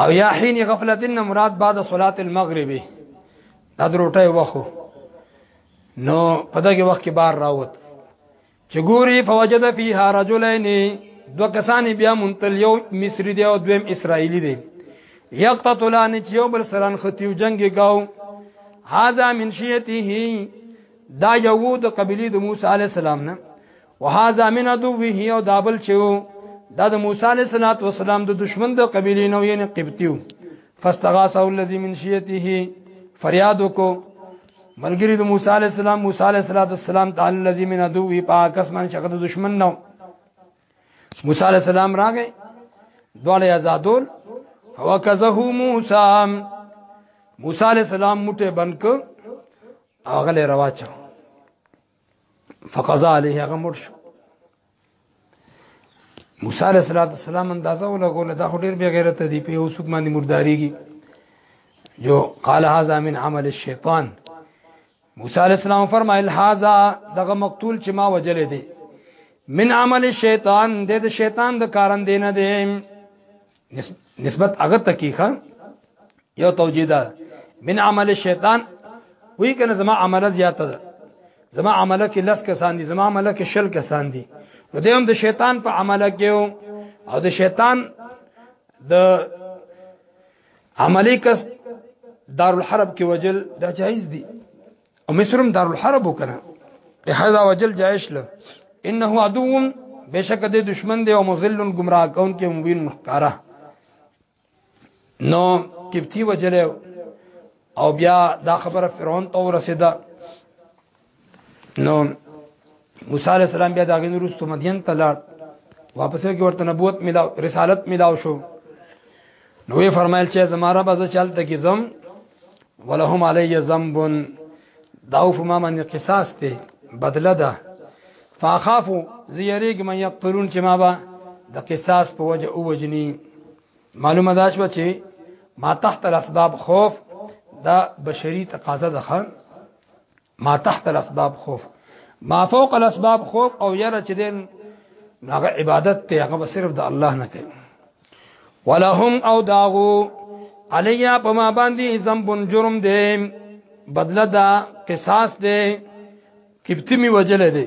Speaker 1: او یا حين غفلت نه مراد بعد صلات المغرب دا دروټه وخو نو په دغه وخت کې بار راوت چې ګوري فوجد فيها رجلين دو کسان بیا منتل یو مصری دی او دویم اسرایلی دی یقتتلان چې یو بل سره نختیو جنگ گاو هاذا من شیته دا یو د قبلی د موسی علی السلام نه وهذا من عدوه او دابل چو دا د موسی علیہ الصلوۃ والسلام د دشمن د قبیلې نو یې قبطیو فاستغاثه الذی من شیته فریاد وکړو ملګری د موسی علی السلام موسی علی السلام تعالی الذی من عدوی پاک اسمان شغه د دشمن نو موسی علی السلام راغې دواله آزادول فوکزه موسی موسی علی السلام مټه بنک اغله رواچو فقضا علیه هغه مړ شو موسی علیہ السلام اندازه ولګول دا خو ډیر بی غیرت دی په یو سوق باندې مرداریږي جو قال هذا من عمل الشیطان موسی علیہ السلام فرمایل هذا دغه مقتول چې ما وجل دی من عمل الشیطان د شیطان د کارن دی نه دی نسبت هغه تکیخه یو توجیه ده من عمل شیطان وی کنه زما عمله زیاته ده زما عمله کې لس کسان دي زما عمله کې شل کسان دي نو دویم د شیطان په عمله کې او د شیطان د عملی کس دارالحرب کې وجل دا جایز دي او مصر هم دارالحرب وکړه لهدا وجل جایش له انه عدو بشک د دشمن دی او مذل گمراه کون کې مبین مخکاره نو کپتی وجل او بیا دا خبره فرعون ته ورسیده نو موسی علی السلام بیا دا غن روستو مدین ته لاړ واپس کې ورته نبوت ملا رسالت ملاو شو نو یې فرمایل چې زماره به چلته کې زم ولهم علی ذنب دا په ما باندې قصاص ته بدله ده فاخاف زیریګ من یقتلون چې ما با د قصاص په وجه او وجنی معلومه ده شو چې ما تحت الاسباب خوف دا بشری تقاضا ده ما تحت الاسباب خوف ما فوق الاسباب خوف او یره چې دین هغه عبادت ته هغه صرف د الله نه کوي ولهم او داغو علیا په ما باندې ذنب جرم دی بدله دا قصاص دی کبتی می وجل دی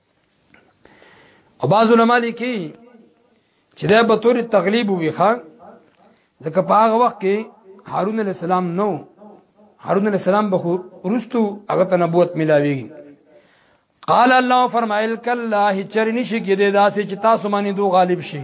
Speaker 1: او بعض علما لیکي چې دا به تور تغلیب وي ښا ځکه په هغه وخت کې هارون علی السلام نو هارون علی السلام به ورستو هغه ته نبوت ملاوي قال الله فرمایل کله چرنی شي کې داسې چې تاسو باندې دوه غالب شي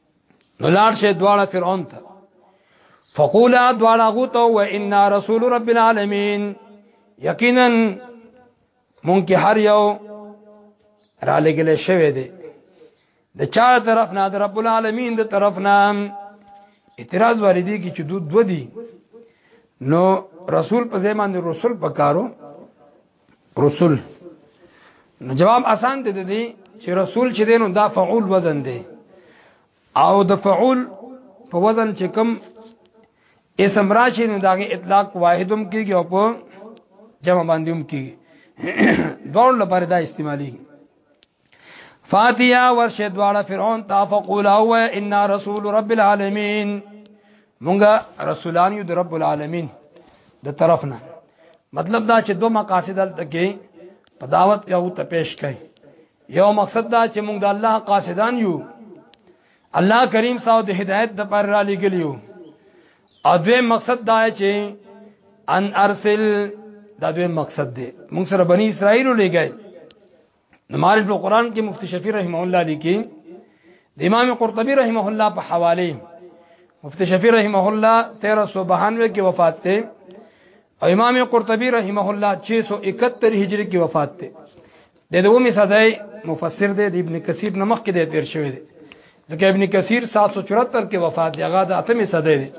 Speaker 1: نو لاړ شه دواړه فرعون ته فقولا دواړه غوته و ان رسول رب العالمین یقینا مونږ کې هر یو را لګل شوی دی د چا طرف نه د رب العالمین د طرف نه اعتراض واردی کی چې دود دو دو دی نو رسول په ځای باندې رسول پکارو رسول نو جواب آسان دی دی چې رسول چې دینو دا فعول وزن دی او د فعول په وزن چې کم اسم راشي نو داغه اطلاق واحدم کیږي او په جمع باندې هم کیږي دوړ لپاره دا استعمالي فاتیا ورشه دواړه فرعون تا فقول او ان رسول رب العالمین مونږه رسولان یو د رب العالمین د طرفنا مطلب دا چې دوه مقاصد دلته کې په دعوت کې او ته پیش کړي یو مقصد دا چې مونږ د الله قاصدان یو الله کریم صاحب د هدایت د پر را لګلیو او دوی مقصد دا چې ان ارسل دا دوی مقصد دی مونږ سره بنی اسرائیل لګی معارف القرآن کې مفتی شفیع رحمه الله لیکي د امام قرطبي رحمه الله په حواله مفتی شفیع رحمه الله 1392 کې وفات ته او امام قرطبي رحمه الله 671 هجری کې وفات ته د دومې صدای مفسر دی د ابن کثیر نمخ کې دی تیر شوی دی ځکه ابن کثیر 774 کې وفات دی هغه د اتمې صدای دی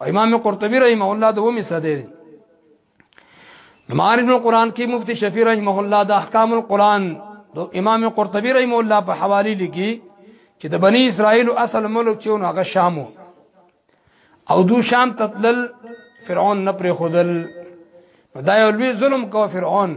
Speaker 1: او امام قرطبي رحمه الله د دومې صدای دی معارف القرآن کې مفتی شفیع رحمه الله د احکام القرآن د امام قرطبي رحمه الله په حواله لیکي چې د بنی اسرائیل اصل ملک چې نو هغه شامو او دو شام تتلل فرعون نه پر خودل دا یو لوی ظلم کو فرعون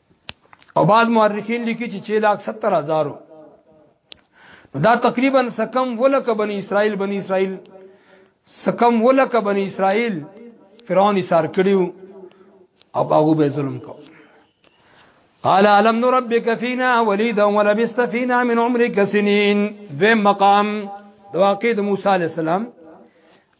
Speaker 1: او بعض مورخین لیکي چې 6 لاک 70 هزارو دا تقریبا سکم ولک بنی اسرائیل بنی اسرائیل سکم ولک بنی اسرائیل فرعون یې سار کړیو او هغه به ظلم کو قال الم نربك فينا وليدا ولبست فينا من عمرك سنين دویم مقام د واقع د موسی عليه السلام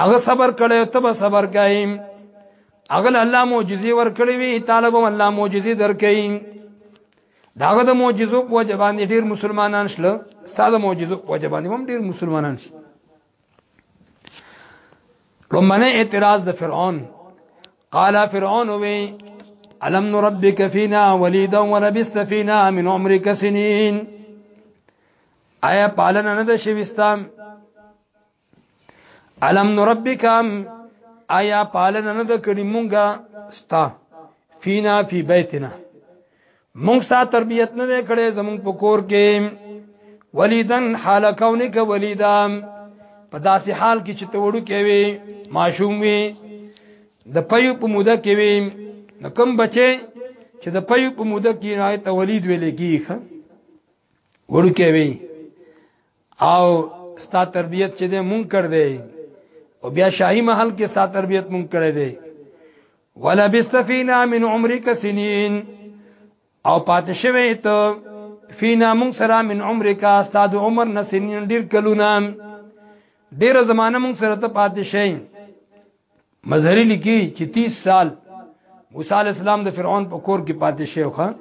Speaker 1: هغه صبر کړي او تب صبر کوي هغه الله معجزي ور کړی وي طالب الله معجزي درکې داغه د معجزو په وجبان ډیر مسلمانان شل استاد معجزو په وجبان هم ډیر مسلمانان شي لمنه اعتراض د فرعون قال فرعون وی الم نربك فينا وليدا ولبست فينا من عمرك سنين آیا پالنه نه ده شويستام علم نربکم آیا پالن نه د کړي مونږه ستا فینا فی بیتنا مونږ ستا تربیت نه کړي زمونږ په کور کې ولیدن حال کونک ولیدا په داسې حال کې چې ته وړو کې وي ماشوم وي د پيو په موده کې وي نو کوم بچي چې د پيو په موده کې نه ته ولید ویل کیږي وړو کې وي او ستا تربیت چې دې مونږ کړ دې او بیا شاهي محل کې ستا تربیت مونږ کړې دې ولا بستفینا من عمرک سنین او پاتې شوی ته فینا مونږ سره من عمرک استاد عمر نسنین ډیر کلونه ډیر زمانہ مونږ سره ته پاتې شې مظهری لیکي چې 30 سال موسی علی السلام د فرعون په کور کې پاتې شو خان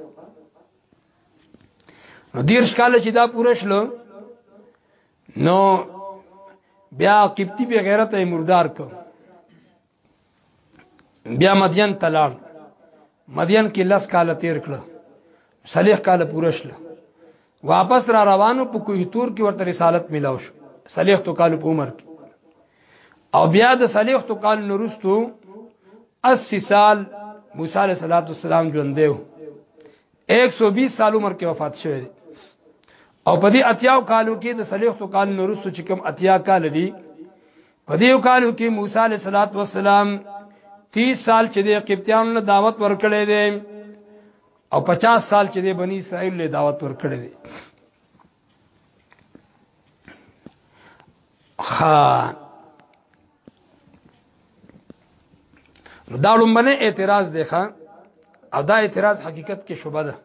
Speaker 1: نو دیر شکاله چې دا پوره شلو نو بیا قبطی به غیرت یې مردار کو بیا مدین تلال مدین کې لس کال تیر کړ صالح کال پوره شلو واپس را روانو په کوه تور کې ورته رسالت ملاو شو صالح تو کال په عمر کې او بیا د صلیختو کال نورستو 80 سال موسی علیہ الصلوۃ والسلام ژوند دیو 120 سال عمر کې وفات شوه او په دې اتیاو کالو کې د صلیختو کال نورستو چې کوم اتیا کال دی په دې کالو کې موسی علیہ الصلوۃ والسلام 30 سال چې د قبطیانو له دعوت ورکړې دي او 50 سال چې د بنی اسرائیل له دعوت ورکړې دي ها دا لومبنه اعتراض دی ښا او دا اعتراض حقیقت کې شوبه ده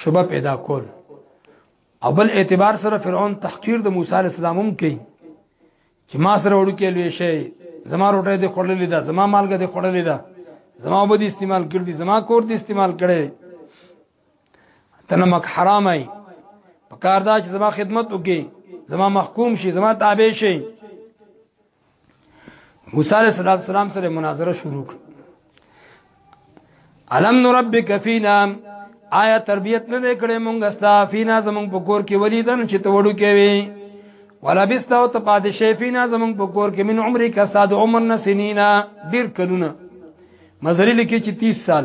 Speaker 1: شوبه پیدا کول او بل اعتبار سره فرعون تحقیر د موسی علی السلام هم کوي چې ما سره وړو کې لوي شي زما روټه دې خړلې ده زما مالګه دې خړلې ده زما وبدي استعمال کړې دي زما کور دې استعمال کړې تنه مک حرام ای په کار دا چې زما خدمت وکي زما محکوم شي زما تابع شي موسی علیہ الصلوۃ والسلام سره مناظره شروع کړ علم نربک فینا آیا تربیت نه کړې مونږ استا فینا زمونږ په کور کې ولیدن چې ته وړو کې وي ولا بست او ته پاد شي فینا زمونږ په کور کې من عمرې کا ساده عمر نه سنینا ډیر کلونه مزری لکه چې 30 سال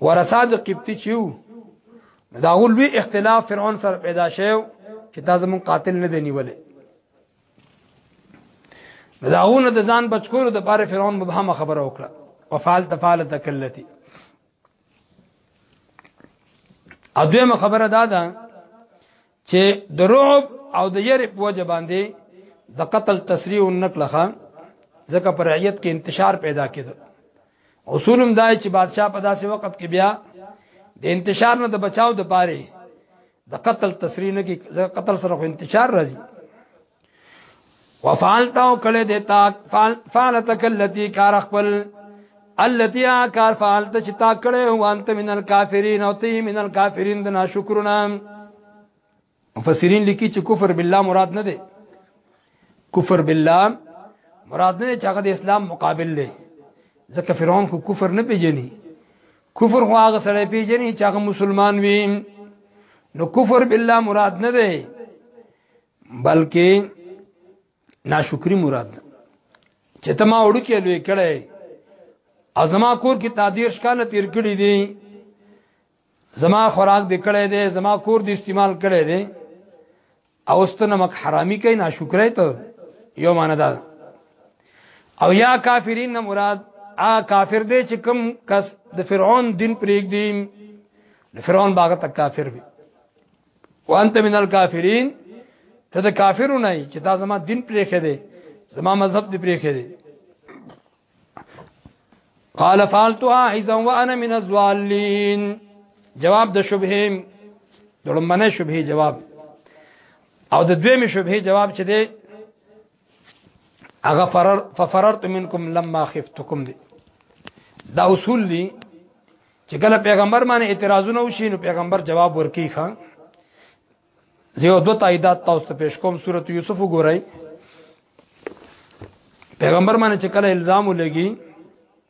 Speaker 1: ورثات قبطی چیو دا اول وی اختلاف فرعون سره پیدا شیو چې دا زمون قاتل نه دی نیولې دا اول د ځان بچکور د بار فرعون مبهمه خبره وکړه وفعل تفعل تکلتی ادویمه خبره دا ده چې د رعب او د یری په وجه باندې د قتل تسریع نکړه ځکه پر رعیت کې انتشار پیدا کېده اصولم دای چې بادشاہ په داسې وخت کې بیا د انتشار نه د بچاو د پاره د قتل تسریع نه کې قتل سره انتشار راځي وفعلتو کله د تا فعلت کلتی کار خپل التی کار فعلت چې تا کړه هو انت من الکافرین او تی من الکافرین د ناشکرنا مفسرین لیکي چې کفر بالله مراد نه دی کفر بالله مراد نه چې هغه د اسلام مقابل دی ځکه فرعون خو کفر نه پیژني کفر خو هغه سره پیژني چې هغه مسلمان وي نو کفر بالله مراد نه دی بلکې ناشکری مراد چې ته ما وړو کې لوي کړي ازما کور کې تادیر شکانه تیر کړی دي زما خوراک دې کړی دی زما کور دې استعمال کړی دی او استنه مک حرامي کوي ناشکرای ته یو معنی ده او یا کافرین نه مراد آ کافر دی چې کم کس د فرعون دین پرېګ دی د فرعون باغ ته کافر وي وانت من الکافرین ته د کافرو نه چې دا زما دین پرې خېده زما مذهب دې پرې خېده قال فعلتها اذا وانا من الضالين جواب د شبهه د لمنه شبهه جواب او د دویمه شبهه جواب چې دی هغه فرر ففررت منکم لما خفتکم دی دا اصول دی چې کله پیغمبر باندې اعتراضونه وشي نو پیغمبر جواب ورکي خان زیو دو تاییدات تاسو ته پیش کوم سورته یوسف وګورئ پیغمبر باندې چې کله الزام ولګي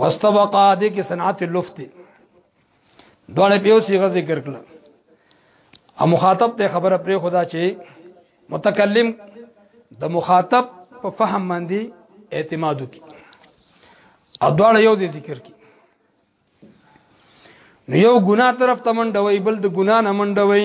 Speaker 1: واستبقا دې کې صنعت اللفت دوړ په یو صيغه ذکر کړل او مخاطب ته خبره پرې خدا چې متکلم د مخاطب په فهم باندې اعتماد وکړي او دوړ یو دې ذکر کړي نو یو ګناه طرف ته منډوي بل د ګناه نه منډوي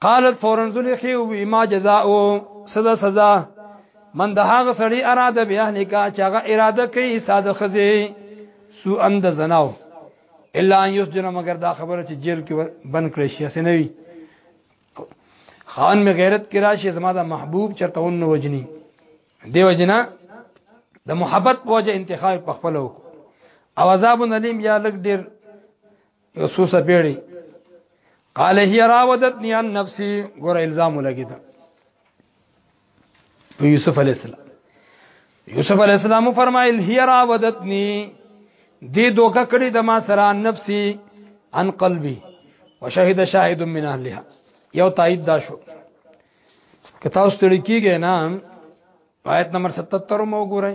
Speaker 1: قالت فورن زلیخی وی ما جزاؤ صدا سزا من د هغه سړی اراده بیا نکاح چې هغه اراده کوي ساده خزي سو اند زناو الا ان یسجن مگر دا خبره چې جیل کې بند کړی شي سنوي خان می غیرت کې راشي زما د محبوب چرته ون وجني دی وجنا د محبت په وجه انتخاب په خپل وکړو او عذاب الیم یا لګ ډیر یو څو سپېړي قال هي راودتني عن نفسي ګور الزام لګی دا په یوسف علی السلام یوسف علی السلام فرمایل هي راودتني دې دوکه کړی د ما سره نفسي عن قلبي وشهد شاهد من اهلها یو تایید دا شو کتاب ستړي کیږي نه آیت نمبر 77 مو ګورئ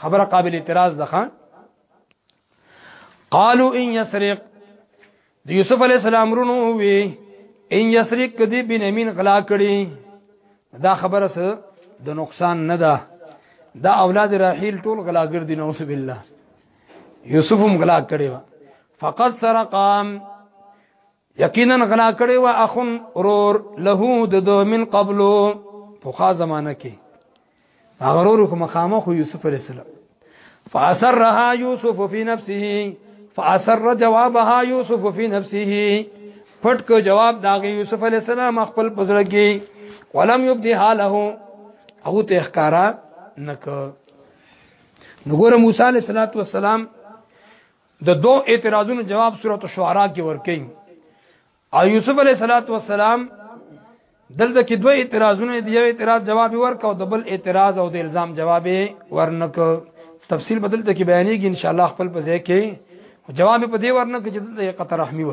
Speaker 1: خبره قابل اعتراض ده خان قالوا ان يسرق د یوسف علی السلام رونو وی ان یسرق کدی بن امین غلا کړي دا خبره سره د نقصان نه ده دا اولاد راحیل ټول غلاګر دي نوس بالله یوسف هم غلا کړي وا فقط سرقام یقینا غلا کړي وا اخن رور له د من قبلو په خا زمانہ کې هغه رور کوم مخامه خو یوسف علی السلام فاسرها یوسف فی نفسه فاسر جوابها یوسف فی نفسه پټ کو جواب داغه یوسف علی السلام خپل پزړه کې ولم یبدها له او ته احکارا نک نګور موسی علیہ الصلوۃ والسلام د دو اعتراضونو جواب سورۃ الشعراء کې ورکړي او یوسف علیه الصلاۃ والسلام دلته کې دوه اعتراضونه دی یو اعتراض جواب ورک او دبل اعتراض او د الزام جواب ورنک تفصیل بدلته کې بیانېږي ان شاء الله خپل په ځای کې جواب په دې ورنک چې دلته یې قطر رحمی و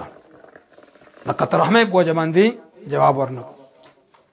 Speaker 1: د قطر رحمی په جواب باندې جواب ورنک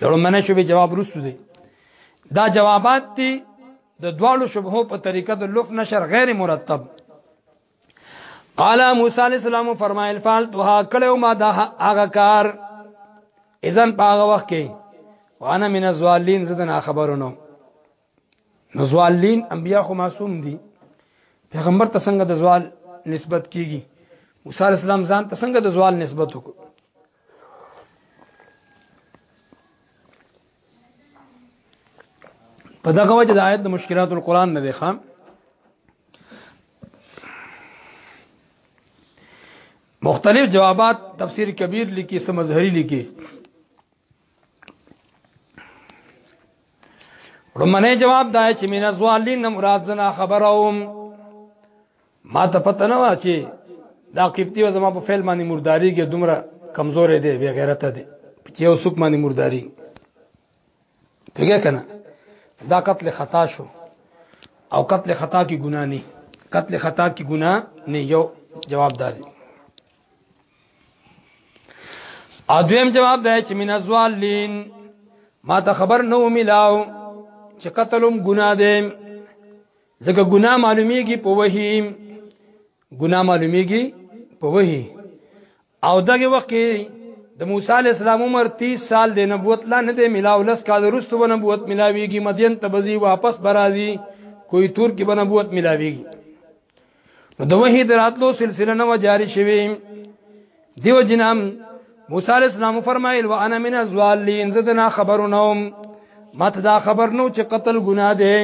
Speaker 1: دړمنه شوبې جواب رسو دي دا جوابات دي د دوالو شبهو په طریقه د لف نشر غیر مرتب قال موسی علیہ السلام فرمایل فعل توها کلو ما دا هغه کار اذن په هغه وخت کې وانا من الظالین زدنا خبرونو نو زوالین انبیا خو معصوم دي پیغمبر ته څنګه د زوال نسبت کیږي موسی علی السلام ځان ته څنګه د زوال نسبت وکړ په دغه وجه د آیت د مشکلات القرآن نه دی خام مختلف جوابات تفسیر کبیر لیکي سمظهری لیکي لمنه جواب دا چې مین ازوالین مراد زنا خبروم ما ته پته نه و چې دا قبطی و زما په فعل باندې مرداری کې دومره کمزورې دی بے غیرت دی چې یو سوک باندې مرداری پیګه کنه دا قتل خطا شو او قتل خطا کی ګناه نه قتل خطا کی ګناه نه یو جواب دادی ادویم جواب دی چې من ازوالین ما ته خبر نو ملاو چې قتلم ګنا دی ځکه ګنا معلومیږي په وਹੀ ګنا معلومیږي په وਹੀ او دغه وخت کې د موسی علی السلام عمر 30 سال د نبوت لا نه دی ملاو لس کال وروسته به نبوت ملاویږي مدین ته بزی واپس برازي کوئی تور کې به نبوت ملاویږي نو د وحی دراتلو سلسله نو جاری شوه دیو جنم موسی علیہ السلام فرمایل وانا من الظالین زدنا خبرونهم ماته دا خبر نو چې قتل ګناه دی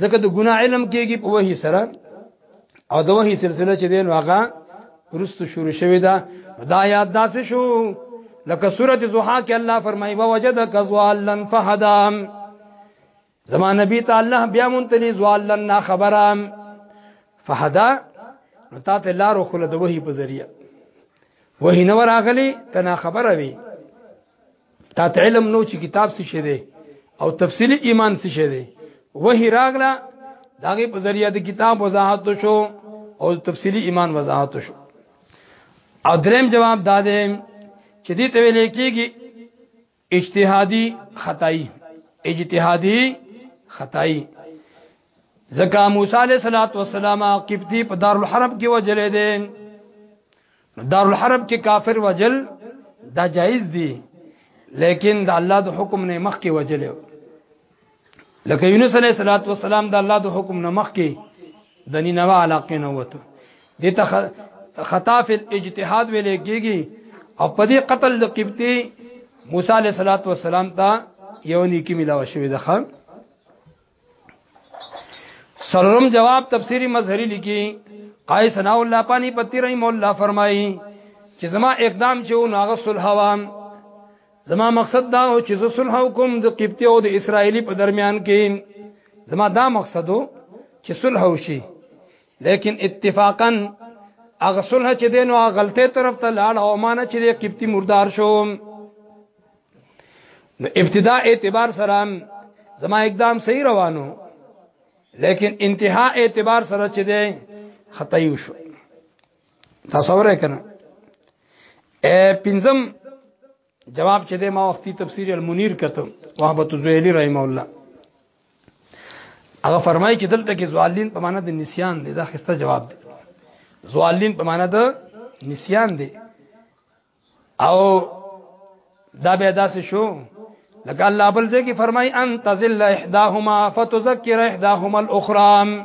Speaker 1: ځکه د ګناه علم کېږي په وحی سره او د وحی سلسله چې دین واغه ورستو شروع شوې ده دا یاد داسې شو لکه سورۃ زوحا کې الله فرمایي وجدک ظالن فهدام زما نبی ته الله بیا مونږ ته نزوال لنا خبرام فهدا نو تا ته لارو خله د وਹੀ په ذریعہ وਹੀ نو راغلی ته نا خبره وی تا ته علم نو چې کتاب څه شه دی او تفصیل ایمان څه شه دی وਹੀ راغله داغه په ذریعہ د کتاب وضاحت شو او تفصیلی ایمان وضاحت شو او دریم جواب دادې چې دې ته ویل کېږي اجتهادي خدای اجتهادي خدای زکه موسی علیہ الصلوۃ والسلام قبطی په دارالحرب کې وجلې دي دارالحرب کې کافر وجل دا جایز دي لیکن د الله د حکم نه مخ کې وجلې لکه یونس علیه الصلاۃ والسلام د الله د حکم نه مخ کې د نینوا علاقې نه وته د ته خطا فی الاجتهاد ویل کېږي او په دې قتل د قبطی موسی علیه الصلاۃ والسلام ته یو نیکی ملاو شوې ده خان سرم جواب تفسیری مظهری لیکي قای ثنا الله پانی پتی رحم الله فرمایي چې زما اقدام چې و ناغه صلح وام زما مقصد دا و چې زه صلح وکم د قبطي او د اسرایلی په درمیان کې زما دا مقصد و چې صلح وشي لیکن اتفاقا هغه صلح چې دین او غلطه طرف ته لاړ او مانه چې د قبطي مردار شو نو ابتدا اعتبار سره زما اقدام صحیح روانو لیکن انتها اعتبار سره چې دی خطا یو شو تصور کنه اے پنځم جواب چې د ما وختي تفسیر المنیر کته وهبت زویلی رحم الله هغه فرمایي چې دلته کې زوالین په معنا د نسیان دی دا خسته جواب دی زوالین په معنا د نسیان دی او دا به داسې شو لکه الله بل ځای کې فرمایي ان تزل احداهما فتذكر احداهما الاخرى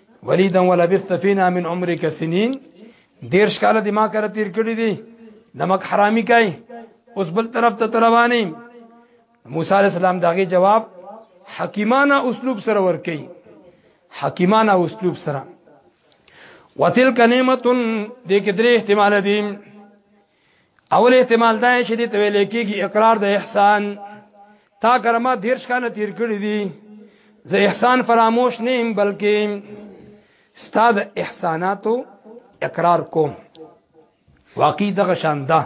Speaker 1: ولیدا ولا بثفینا من عمرک سنین دیر شکاله دی ما کر تیر کړی دی نمک حرامي کای اوس بل طرف ته رواني موسی علی السلام داغه جواب حکیمانه اسلوب سره ورکي حکیمانه اسلوب سره وتلک نعمت دې کې درې احتمال دي اول احتمال دا چې دې ته ویل کېږي اقرار د احسان تا کرما دیر شکانه تیر کړی دي زه احسان فراموش نیم بلکې استاد احساناتو اقرار کوم واقعي دغه شانده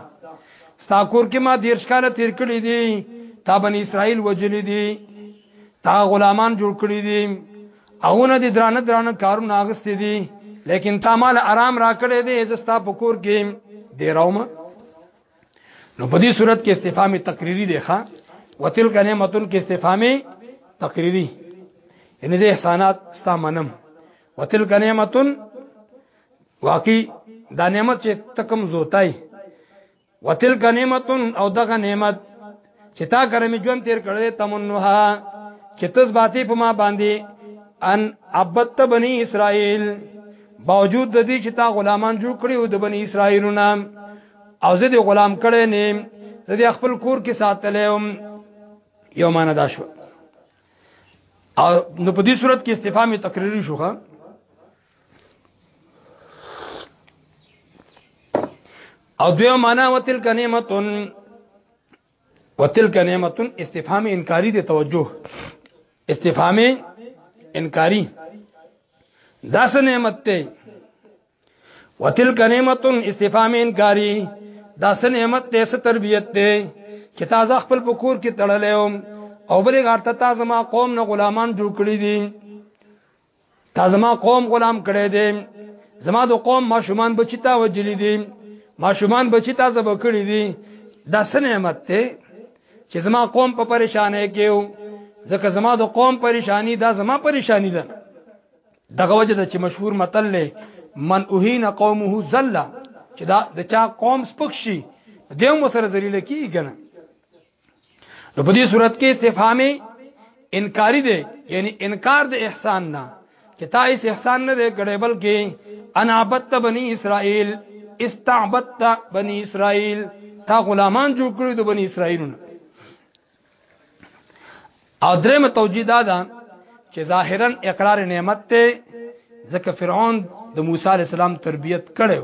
Speaker 1: ستا کور کې ما دیر شکانه تیر کړی دي تا بنی اسرائیل وجلی دي تا غلامان جوړ کړی دي او نه دي درانه درانه کارونه اغستې دي لیکن تا مال آرام را کړې دي زستا پکور کې دی راوم نو په دې صورت کې استفهام تقریری دی ښا وتلک نعمتن کې استفهام تقریری یعنی زه احسانات ستا منم وتلک نعمتن واقعي دا نعمت چې تکم زوتای وتلک نعمت او دغه نعمت چې تا کرم ژوند تیر کړی تمنها چې تز باتی په ما باندې ان عبدت بنی اسرائیل باوجود د دې چې تا غلامان جوړ کړی او د بنی اسرائیلونه او زه دې غلام کړی نه زه دې خپل کور کې ساتلم یو معنا دا شو او نو په دې صورت کې استفهام تقریری شوخه او دوی معنا وتل کنیمتون وتل کنیمتون استفهام انکاری دی توجه استفهام انکاری دا څه نعمت ته وتل کنیمتون استفهام انکاری دا څه نعمت ته څه تربیت ته چې تازه خپل پکور کې تړلې او بلې غارته تازه ما قوم نه غلامان جوړ کړی دي تا زما قوم غلام کړي دي زما د قوم ماشومان بچی تا وجلی دي ماشومان بچی تا زب کړی دي دا سن نعمت ته چې زما قوم په پریشانه کېو ځکه زما د قوم پریشانی دا زما پریشانی ده دغه وجه ده چې مشهور متل له من اوهین قومه ذل چې دا د چا قوم سپک شي دیو مو سره ذلیل کیږي نو په دې صورت کې استفهامي انکاری دی یعنی انکار د احسان نه چې تا هیڅ احسان نه دی کړی بلکې انا عبدت بنی اسرائیل استعبدت بنی اسرائیل تا غلامان جوړ کړی د بنی اسرائیلونو او درې متوجی دا ده چې ظاهرا اقرار نعمت ته ځکه فرعون د موسی علی السلام تربیت کړو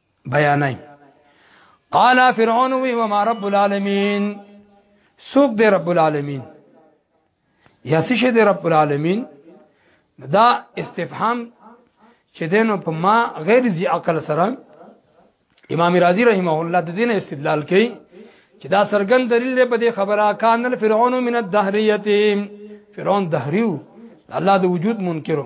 Speaker 1: بیانای قال فرعون وی وما رب العالمین سوق دی رب العالمین یا سشه دی رب العالمین دا استفهام چې دینو په ما غیر ذی عقل سره امام رازی رحمه الله د دین استدلال کوي چې دا سرګن دلیل په دې خبره کان الفرعون من الدهریه فرعون دهریو الله د وجود منکرو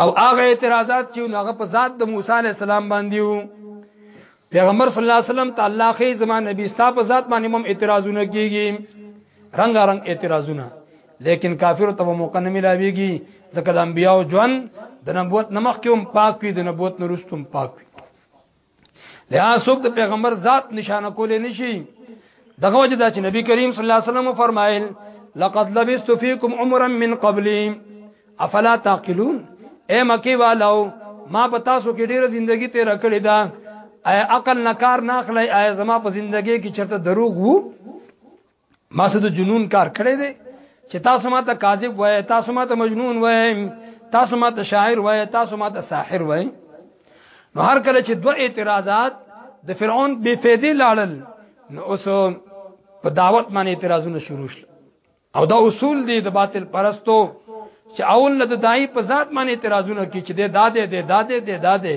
Speaker 1: او هغه اعتراضات چې هغه په ذات د موسی علی السلام باندې وو پیغمبر صلی الله علیه وسلم تعالی خې زمان نبی ستا په ذات باندې مم اعتراضونه کیږي رنگ رنگ اعتراضونه لیکن کافر ته موقع نه ملاويږي ځکه د انبیانو ژوند د نبوت نمخ کې هم پاک وي د نبوت نورستم پاک وي لیا څوک د پیغمبر ذات نشانه کولې نشي دغه وجه دا چې نبی کریم صلی الله علیه وسلم فرمایل لقد لبست فیکم عمرا من قبلی افلا تعقلون اے مکی والو ما په تاسو کې ډیره ژوندۍ تیر کړې ده اي عقل نه کار نه اخلي اي زما په ژوندۍ کې چرته دروغ وو ما سره د جنون کار کړی دی چې تاسو ما ته کاذب وای تاسو ما ته مجنون وای تاسو ما ته شاعر وای تاسو ما ته ساحر وای نو هر کله چې دوه اعتراضات د فرعون بے فیدی لاړل نو اوس په دعوت باندې اعتراضونه شروع شول او دا اصول دی د باطل پرستو چې اول نه د دای په ذات باندې اعتراضونه کوي چې د دادې د دادې د دادې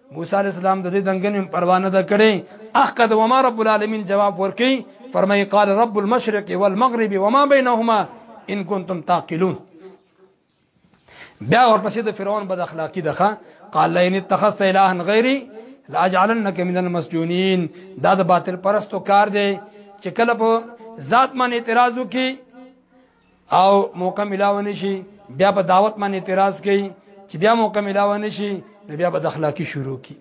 Speaker 1: موسی علی السلام د دې دنګنې پروا نه ده کړې اخکه د وما رب العالمین جواب ورکړي فرمایي قال رب المشرق والمغرب وما بينهما ان كنتم تعقلون بیا ورپسې د فرعون بد اخلاقی دغه قال لئن اتخذت اله غیری لاجعلنك من المسجونين دا د باطل پرستو کار دی چې کله په ذات باندې اعتراض وکي او موقع ملاونه شي بیا په دعوت باندې اعتراض کوي چې بیا موقع ملاونه شي نو بیا به د اخلاقی شروع کی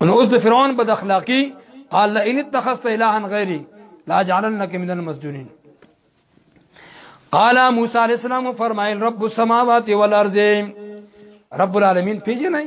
Speaker 1: نو اوس د فرعون په د اخلاقی قال لئن اتخذت الها غیری لا جعلنك من المسجونين قال موسی علیہ السلام فرمایل رب السماوات والارض رب العالمین پیژنئ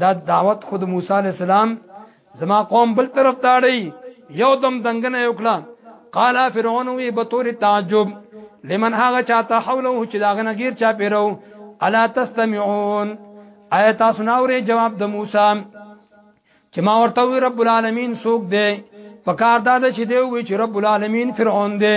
Speaker 1: دا دعوت خود موسی علی السلام زما قوم بل طرف تاړي یو دم دنګنه یو کړه قال فرعون وی بطور تعجب لمن هغه چاته حوله چې دا غنه غیر چا پیرو الا تستمعون آیا تاسو ناوري جواب د موسی چې ما ورته وی رب العالمین سوک دی پکار دا چې دی وی چې رب العالمین فرعون دی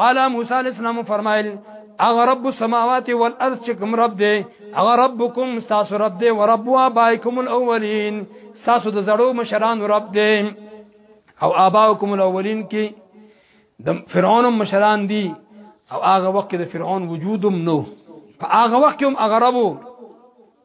Speaker 1: قال موسی علیہ السلام فرمایل اغه رب السماوات والارض چې کوم رب دی اغه ربکم تاسو رب دی او رب ابائکم الاولین تاسو د زړو مشران رب دی او ابائکم الاولین کې د فرعون مشران دی او هغه وخت د فرعون وجودم نو په هغه وخت هم هغه ربو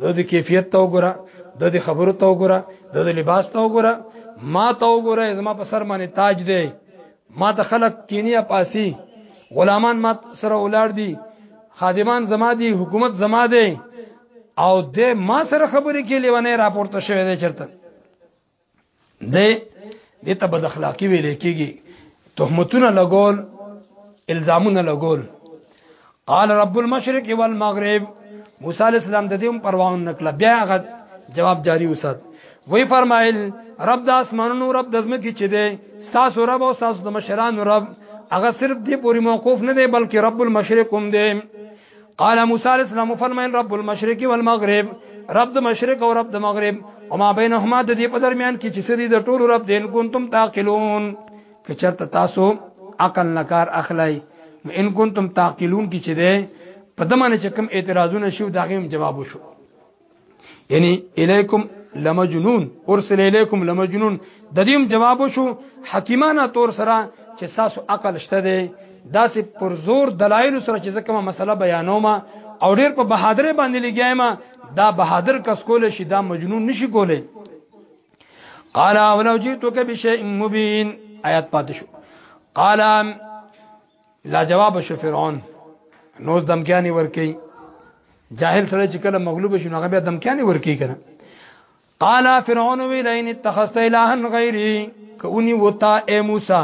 Speaker 1: د دې کیفیت ته وګوره د دې خبرو ته وګوره د دې لباس ته وګوره ما ته وګوره زما په سر باندې تاج دی ما ته خلق کینیا پاسی غلامان ما سره ولاړ دي خادمان زما دي حکومت زما دی او د ما سره خبرې کې لیونه راپورته شوې ده چرته د دې ته بد اخلاقی ویل کېږي تهمتونه لګول الزامونه لګول قال رب المشرق والمغرب موسی علی السلام د دې هم پروا نه کړ بیا هغه جواب جاری وسات وی فرمایل رب د اسمانونو رب د زمکه چې دی تاسو رب او تاسو د مشرانو رب هغه صرف دې پوری موقوف نه دی بلکې رب المشرق هم دی قال موسی علیہ السلام فرمایل رب المشرق والمغرب رب د مشرق او رب د مغرب وما بینهما د دې په درمیان کې چې سړي د ټولو رب دین کنتم تعقلون که چرته تاسو عقل نکار اخلای نو ان کنتم تعقلون کې چې ده په دمانه چې کوم اعتراضونه شو دا غیم جواب وشو یعنی الیکم لمجنون ارسل الیکم لمجنون د دې جواب شو حکیمانه تور سره چې تاسو عقل شته دی داسې پر زور دلایل سره چې کومه مسله بیانوم او ډیر په بهادر باندې لګیایم دا بهادر کس کول شي دا مجنون نشي کولی قال ولو جئتك بشيء مبين آیات پاتې شو قال لا جواب شو فرعون نوز دمکیانی ورکی جاهل سره چې کله مغلوب شو هغه بیا دمکیانی ورکی کنه قال فرعون وی لئن اتخذت الها غیری کونی وتا اے موسی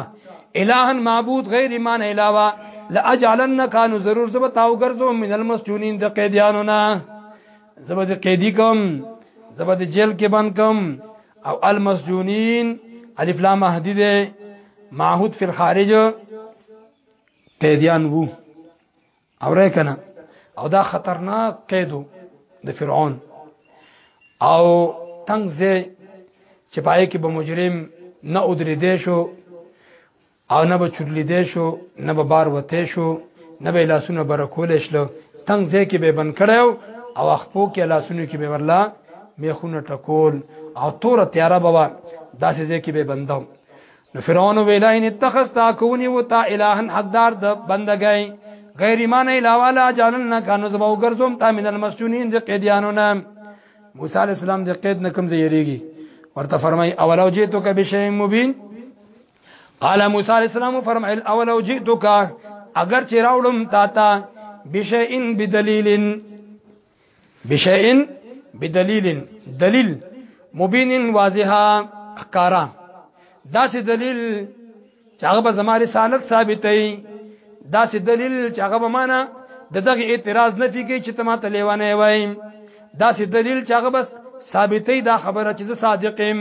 Speaker 1: الها معبود غیر ما نه علاوه لاجعلنک ان ضرور زبتا او ګرځو من المسجونین د قیدیانو نه زبر د قیدی کوم زبر د جیل کې بند کوم او المسجونین الف لام مهدی ده معهود فی الخارج قیدیان وو او رې کنه او دا خطرناک قیدو د فرعون او تنگ زی چې پای کې به مجرم نه ادرې دی شو او نه به چورلی دی شو نه به بار وته شو نه به لاسونه برکول شلو تنگ ځای کې به بن کړو او خپو کې لاسونه کې به ورلا میخونه ټکول او تور تیار بوا داسې ځای کې به بندو نو فرعون ویلا ان اتخذ تا کونی و تا الہن حقدار د بندګای غیر ایمان علاوه لا جانن کانو زبو ګرځوم تا من المسجونین د قیدیانو نام موسی علی السلام د قید نکم زیریږي ورته فرمای اولو جیتو ک بشی مبین قال موسی علیہ السلام فرمایل اولو جئتک اگر چې راوړم تا ته بشئن بدلیلن بشئن بدلیلن دلیل مبین واضحا احکارا دا سه دلیل چې هغه به زما رسالت ثابتې دا سه دلیل چې هغه به معنا د دغه اعتراض نه فکر چې تما ته لیوانه وایم دا سه دلیل چې هغه بس ثابتې دا خبره چې زه صادق یم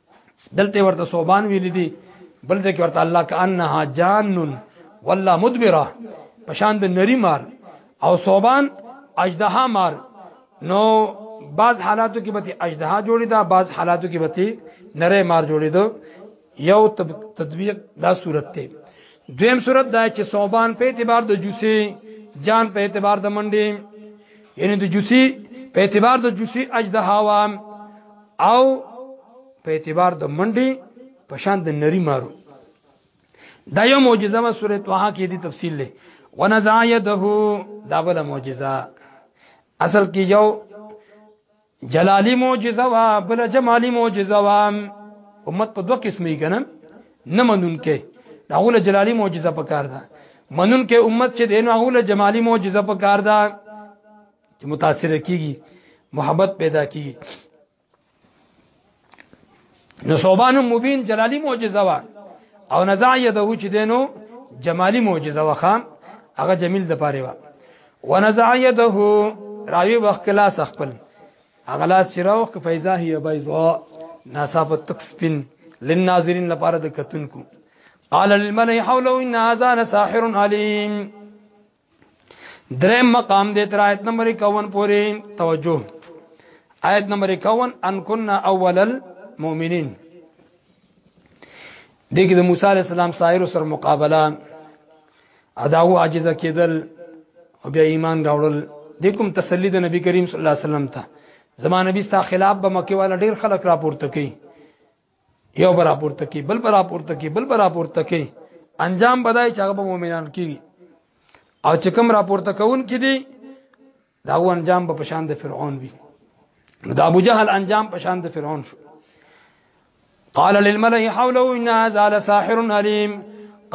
Speaker 1: دلته ورته صوبان ویل دي بل ځکه ورته الله کانها جانن والله مدبره پشان د نری مار او صوبان اجدها مار نو بعض حالاتو کې به اجدها جوړی دا بعض حالاتو کې به نری مار جوړی دو یو تطبیق دا صورت ته دویم صورت دا چې صوبان په اعتبار د جوسی جان په اعتبار د منډي یعنی د جوسی په اعتبار د جوسی اجدهاوا او په اعتبار د منډي په شان د نری مارو دا یو معجزه ما سوره طه کې دي تفصیل لې ونزع يده دا بل معجزه اصل کې یو جلالی معجزه وا بل جمالی معجزه وا امت په دوه قسمه کنه نه منون کې هغه جلالی معجزه پکار ده منون کې امت چې دین هغه جمالی معجزه پکار ده چې متاثر کیږي محبت پیدا کیږي نو صوبان مبین جلالی معجزه وا او نزاع یده چې دینو جمالی معجزه وخا هغه جمیل د پاره وا ونزاع یده راوی وخت کلا سخپل هغه لا سراو ک فیزا هی بایزا ناصاب تک سپین للناظرین لپاره د کتونکو قال للملئ حوله ان هذا ساحر عليم درې مقام دې تر آیت نمبر 51 پورې توجه آیت نمبر 51 ان كنا اول المؤمنین دغه د موسی علی السلام سایر سره مقابله ادا او عاجز کېدل او بیا ایمان راوړل د کوم تسلی د نبی کریم صلی الله علیه وسلم ته زما نبی ستا خلاف به مکه والا ډیر خلک راپورته کوي یو برا پورته کی بل برا پورته کی بل برا پورته کی انجام بدای چې هغه مؤمنان کی او چې کوم را پورته کون کی دي دا و انجام په شان د فرعون وی نو د ابو جهل انجام په شان د فرعون شو قال للملئ حوله ان هذا لساحر عليم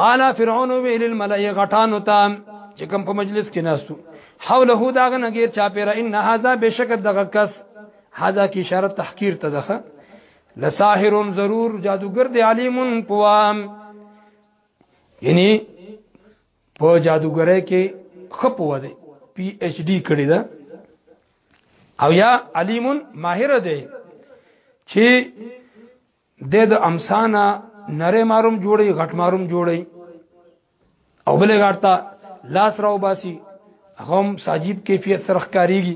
Speaker 1: قال فرعون ویل الملئ غټانو ته چې کوم په مجلس کې ناستو حوله داغه نګیر چا پیرا ان هاذا بشک دغه کس هاذا کی اشاره تحقیر ته دغه لساحر ضرور جادوګر دی علیم پوام یعنی په جادوګرۍ کې خپو ده پی ایچ ډی کړی ده او یا علیم ماهر دی چې د د امسانا نره ماروم جوړي غټ ماروم جوړي او بلې غړتا لاس راو باسي هغه ساجيب کیفیت سره ښکاریږي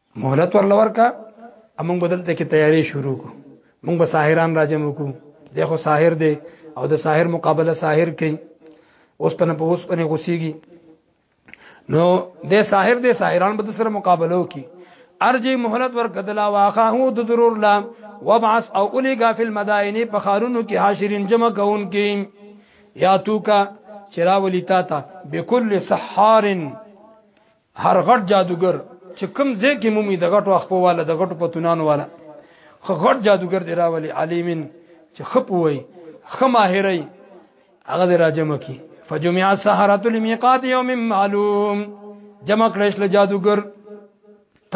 Speaker 1: مهلت ورل ورکا امون بدلته کې تیاری شروع کو مونږ به ساحران راجم وکړو دغه ساحر دی او د ساحر مقابله ساحر کوي اوس پنه په اوس پنه غوسیږي نو د ساحر د ساحران به سره مقابله وکي ارجی مهلت ورکدلا واخه د ضرور لا وبعث او اولی غافل مدائن په خارونو کې حاشرین جمع کون کې یا تو کا چراولی تا تا بكل سحار هر غټ جادوګر چې کوم ځای کې مومي د غټو اخپو والا د غټو پتونانو والا خو غټ جادوګر دی راولي علیمن چې خپوي خماهري هغه دی راجم کی فجمع السحرات لمیقات یوم معلوم جمع کړش له جادوګر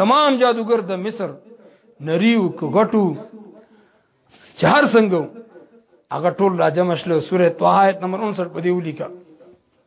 Speaker 1: تمام جادوګر د مصر نریو کو غټو چې هر څنګه هغه ټول راجم شله سوره طه آیت نمبر 59 په دی ولیکه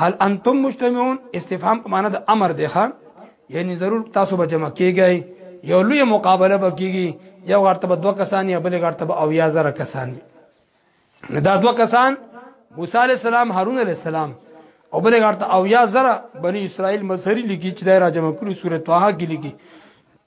Speaker 1: هل انتم مجتمعون استفهام په معنا د امر دی ښا یعنی ضرور تاسو به جمع کیږئ یو لوی مقابله به کیږي یو غړته به دوه کسان یا بل غړته به او یا زره کسان دا دوه کسان موسی علی السلام هارون علی السلام او بل غړته او یا زره بنی اسرائیل مظهری لیکي چې دا را جمع کړو سورۃ طه کې لیکي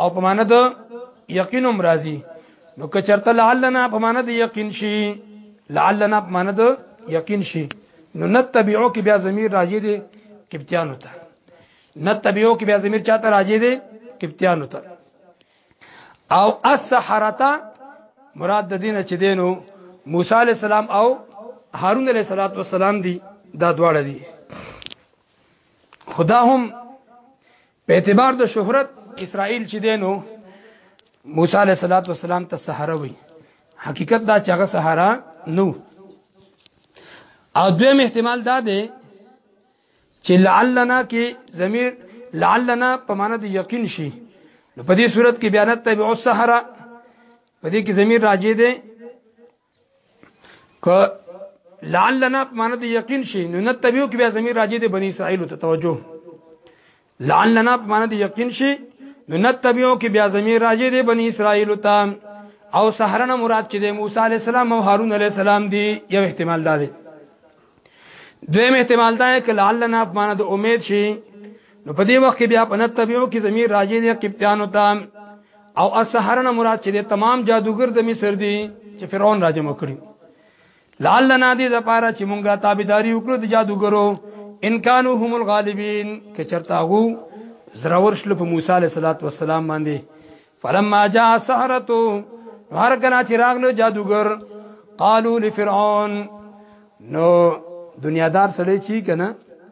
Speaker 1: او په معنی د یقین هم راځي نو که چرته لعلنا په معنی د یقین شي لعلنا په معنی د یقین شي نو نتبعو کې بیا ضمیر راځي دي کپتیانو ته نتبعو کې بیا ضمیر چاته راځي دي کپتیانو ته او السحرتا مراد د دینه چې دینو موسی علی السلام او هارون علی السلام دي دا دواړه دي خدا هم په اعتبار د شهرت اسرائیل چې دینو موسی علیه الصلاۃ والسلام ته سحره وی حقیقت دا چې هغه سحره نو او دویم احتمال دا دی چې لعلنا کې ضمیر لعلنا په معنا د یقین شي نو په دې صورت کې بیانات تبع السحره په دې کې ضمیر راځي دی ک لعلنا معنی د یقین شي نو نتبیو کې بیا زمير راځي د بنی اسرائیل ته توجه لعلنا معنی د یقین شي نو نتبیو کې بیا زمير راځي د بنی اسرائیل ته او سحرنا مراد چې د موسی عليه السلام او هارون عليه السلام دی یو احتمال دا دی دویم احتمال دا چې لعلنا په معنا د امید شي نو په دې وخت کې بیا په نتبعو کې زمير راځي د قبطانو ته او اسحرنا مراد چې تمام جادوګر د مصر دي چې فرعون راځم وکړي لعلنا دې د پاره چې مونږه تابعداري وکړو د جادوګرو ان کانوا هم الغالبین که چرتاغو زراور شل په موسی علیه السلام باندې فلما جاء سحرته هر کنا چراغ نو جادوګر قالو لفرعون نو دنیادار سړی چی کنه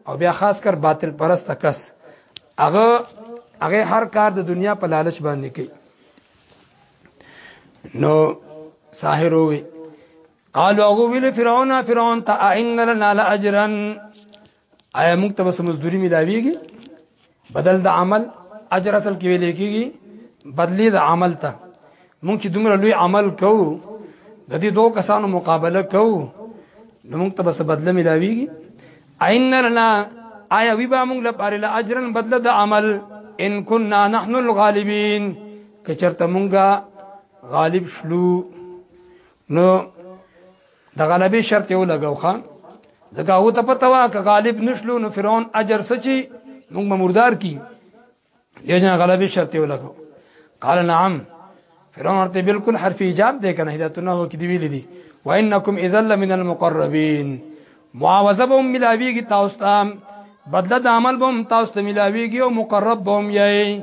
Speaker 1: او بیا خاص کر باطل پرست کس هغه هغه هر کار د دنیا په لالچ باندې کوي نو ساحر وي قالو هغه ویل فرعون فرعون ته ان لنا لاجرا آیا موږ ته بس مزدوري ملاويږي بدل د عمل اجر اصل کې ویل کېږي بدلی د عمل ته موږ چې دومره لوی عمل کوو د دې دوه کسانو مقابله کوو نو موږ ته بس بدله ملاويږي عین لنا آیا وی با موږ لپاره لا اجرن بدله د عمل ان كنا نحن الغالبین کچرته موږ غالب شلو نو د غلبې شرط یو لګاو خان ځکه هو ته پته وا که غالب نشلو نو فرعون اجر سچي موږ مردار کی دیجن غلبې شرط یو لګاو قال نعم فرعون ورته بالکل حرف ایجاب دی کنه هدایتونه هو کې دی ویل دي وانکم اذا لمن المقربين معاوضه به ملاویږي تاسو ته بدله د عمل به تاسو ته ملاویږي او مقرب به یې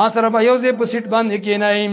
Speaker 1: ما سره به یو ځای په سیټ باندې کینایم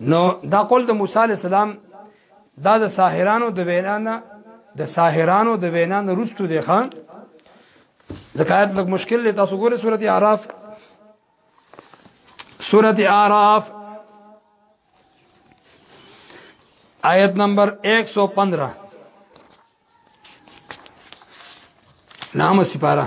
Speaker 1: نو دا قول د موسی علی السلام دا د ساحرانو د وینا نه د ساحرانو د وینا نه رستو دی خان زکایت لږ مشکل دی تاسو ګورئ سورته اعراف سورته اعراف آیت نمبر 115 نام سپاره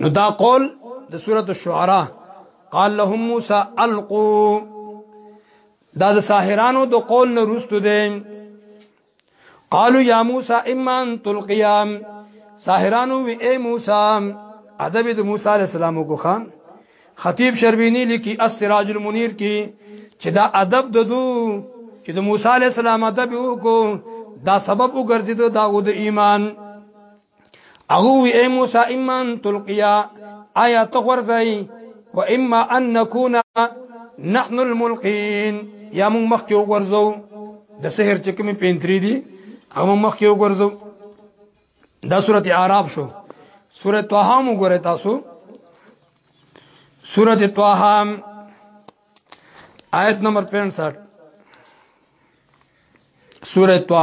Speaker 1: نو دا قول د سوره الشعراء قال لهم موسی القوا دا د ساحرانو د قول نه روستو دي قالوا يا موسى اما ان تلقيا ساحرانو وی اے موسی ادب د موسی عليه السلام کو خان خطیب شربینی لیکي السراج المنیر کې چې دا ادب ددو چې د موسی عليه السلام ادب وکړو دا سبب وګرځیدو دا د ایمان او وی اے موسی ایمان تلقیا آیا ته ورځي و اما ان نكون نحن الملقين یا موږ مخکې وګرځو د سحر چې کومې پینتري دي او موږ مخکې وګرځو دا سورته اعراف شو سورته طه هم وګورئ تاسو سورته طه آیت نمبر 65 سورته طه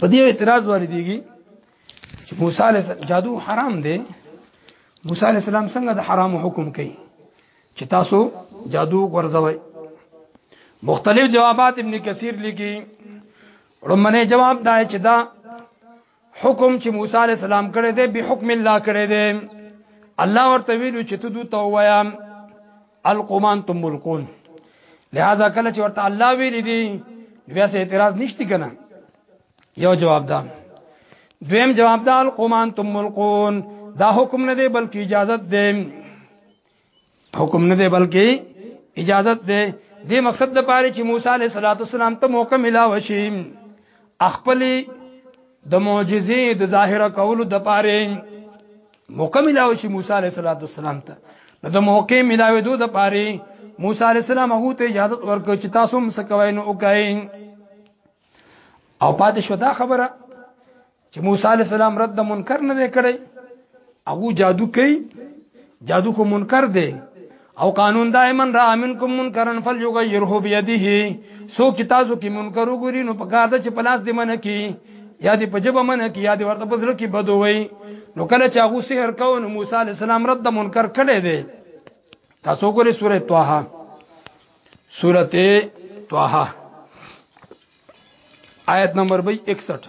Speaker 1: په دې اعتراض واردېږي چې موسی علیه جادو حرام دی موسی علیه السلام څنګه د حرام حکم کوي چې تاسو جادو ورځوي مختلف جوابات ابن کثیر لیکي رمنه جواب دا چې دا حکم چې موسی علیه السلام کړی دی به حکم الله کړی دی الله ورته ویلو چې ته دوی ته وایم القمان تم ملکون لہذا کله چې ورته الله ویل دي بیا څه اعتراض نشتی کنه یو جواب ده دویم جواب ده القمان تم ملکون دا حکم نه دی بلکې اجازت دی حکم نه دی بلکې اجازت دی د مقصد د پاره چې موسی علیه السلام ته موقع ملا وشي خپل د معجزې د ظاهره کولو د پاره موقع ملاوي شي موسی عليه السلام ته نو د موقع ملاوي دوه د پاره موسی عليه السلام هغه ته اجازه ورکړه چې تاسو هم څه کوئ نو وکړئ او پاتې شو دا خبره چې موسی عليه السلام رد منکر نه کړي هغه جادو کوي جادو خو منکر دی او قانون دایمن را منکم منکرن فلیغیره بیده سو کی تاسو کی منکر وګوري نو پکار ده چې پلاس دې منه کی یا دې پجبه منه کی یا دې ورته پزړه کی بدوي نو کله چې هغه سحر کو نو موسی علی السلام رد منکر کړي دي تاسو ګوري سوره طه سوره طه آیت نمبر 61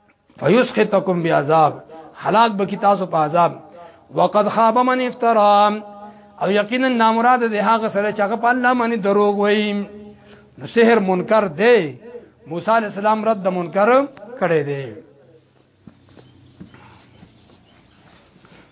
Speaker 1: فیسخطکم بعذاب هلاک به کی تاسو په عذاب وقد خاب من افترا او یقینا نامراد د هغه سره چې هغه په الله باندې دروغ وایي نو سحر منکر دی موسی علی السلام رد منکر کړي دی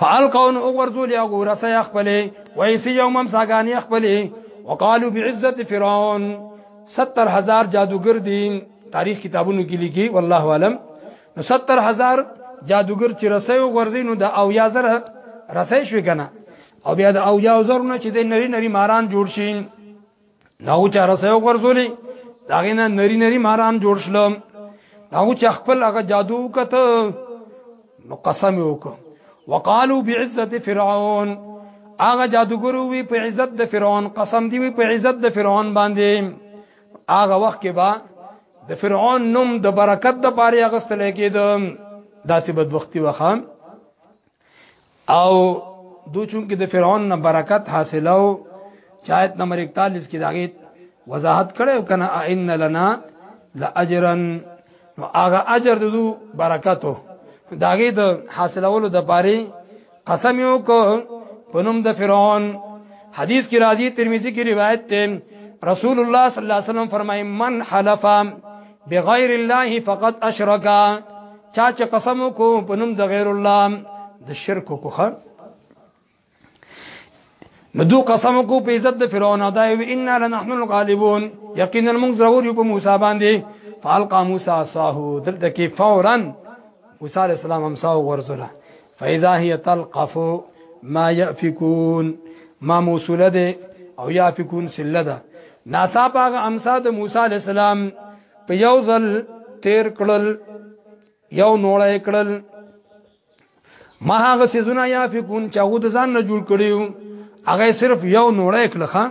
Speaker 1: فالقون اوغرزول یا غورسه خپلې وای سی یوم ساګانی خپلې وقالو بعزت فرعون 70000 جادوګر دي تاریخ کتابونو کې لیکي والله علم نو 70000 جادوګر چې رسې وغورځي نو د او یا زره رسې شوي کنه او بیا د او یا زره نه چې د نری نری ماران جوړ شي نو چا رسې وګرځولې داغه نه نری نری ماران جوړ شلم نو چا خپل هغه جادو کته نو قسم وکړه وقالو بعزت فرعون هغه جادوګرو وی په عزت د فرعون قسم دی وی په عزت د فرعون باندې هغه وخت کې با د فرعون نوم د برکت د پاره غستل کېد داسې بدبختی وخام او دو چونکه د فرعون نه برکت حاصلو چایت نمبر 41 کې داغه وضاحت کړو کنه ان لنا لاجرا نو هغه اجر دو برکتو داغه د حاصلولو د پاره قسم یو کو پنوم د فرعون حدیث کی راضی ترمذی کی روایت ته رسول الله صلی الله علیه وسلم فرمای من حلفا بغیر الله فقط اشرکا چا چې قسم کو په نوم د غیر الله د شرک کو خان نو دو قسم کو په عزت د فرعون ادا وی ان لنحن الغالبون یقینا موږ ضرور یو په موسی باندې فالقا موسی صاحو دلته کې فورا موسی علی السلام هم صاحو ورزله فاذا هي تلقف ما يافكون ما موصوله ده او يافكون سله ده ناسا پاغه امسا د موسی عليه السلام په یو ځل تیر کړل یو نوړې کړل ما هغه سيزونه يافكون چې هغه د ځان نه جوړ کړیو هغه صرف یو نوړې کړل خان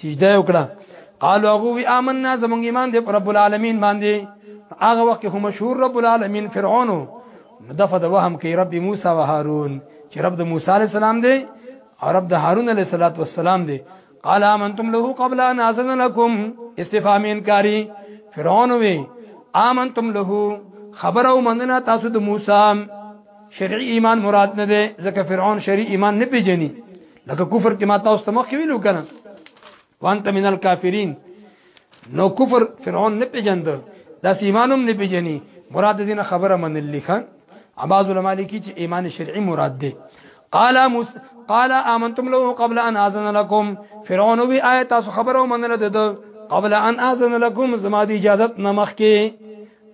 Speaker 1: سجده وکړه قالوا غو آمنا زمونږ ایمان دی رب العالمین باندې هغه وخت هم مشهور رب العالمین فرعون دفد وهم کې رب موسی و هارون چې رب د موسی علی السلام دی او رب د هارون علی السلام دی قال آمنتم له قبل ان اذن لكم استفهام انکاری فرعون وی آمنتم له خبر او مننه تاسو د موسی شرعي ایمان مراد نه دی ځکه فرعون شرعي ایمان نه پیژني لکه کفر کې ما تاسو ته مخ ویلو کنه وانت من الکافرین نو کفر فرعون نه پیجند دا ایمانم نه پیجنی مراد دینه خبره من لیکن عباس علماء لیکي چې ایمان شرعي مراد دی قال مس قال امنتم له قبل ان اذن لكم فرعون وی آیت تاسو خبرو منل ده قبل ان اذن لكم زما دی اجازه نمخ کې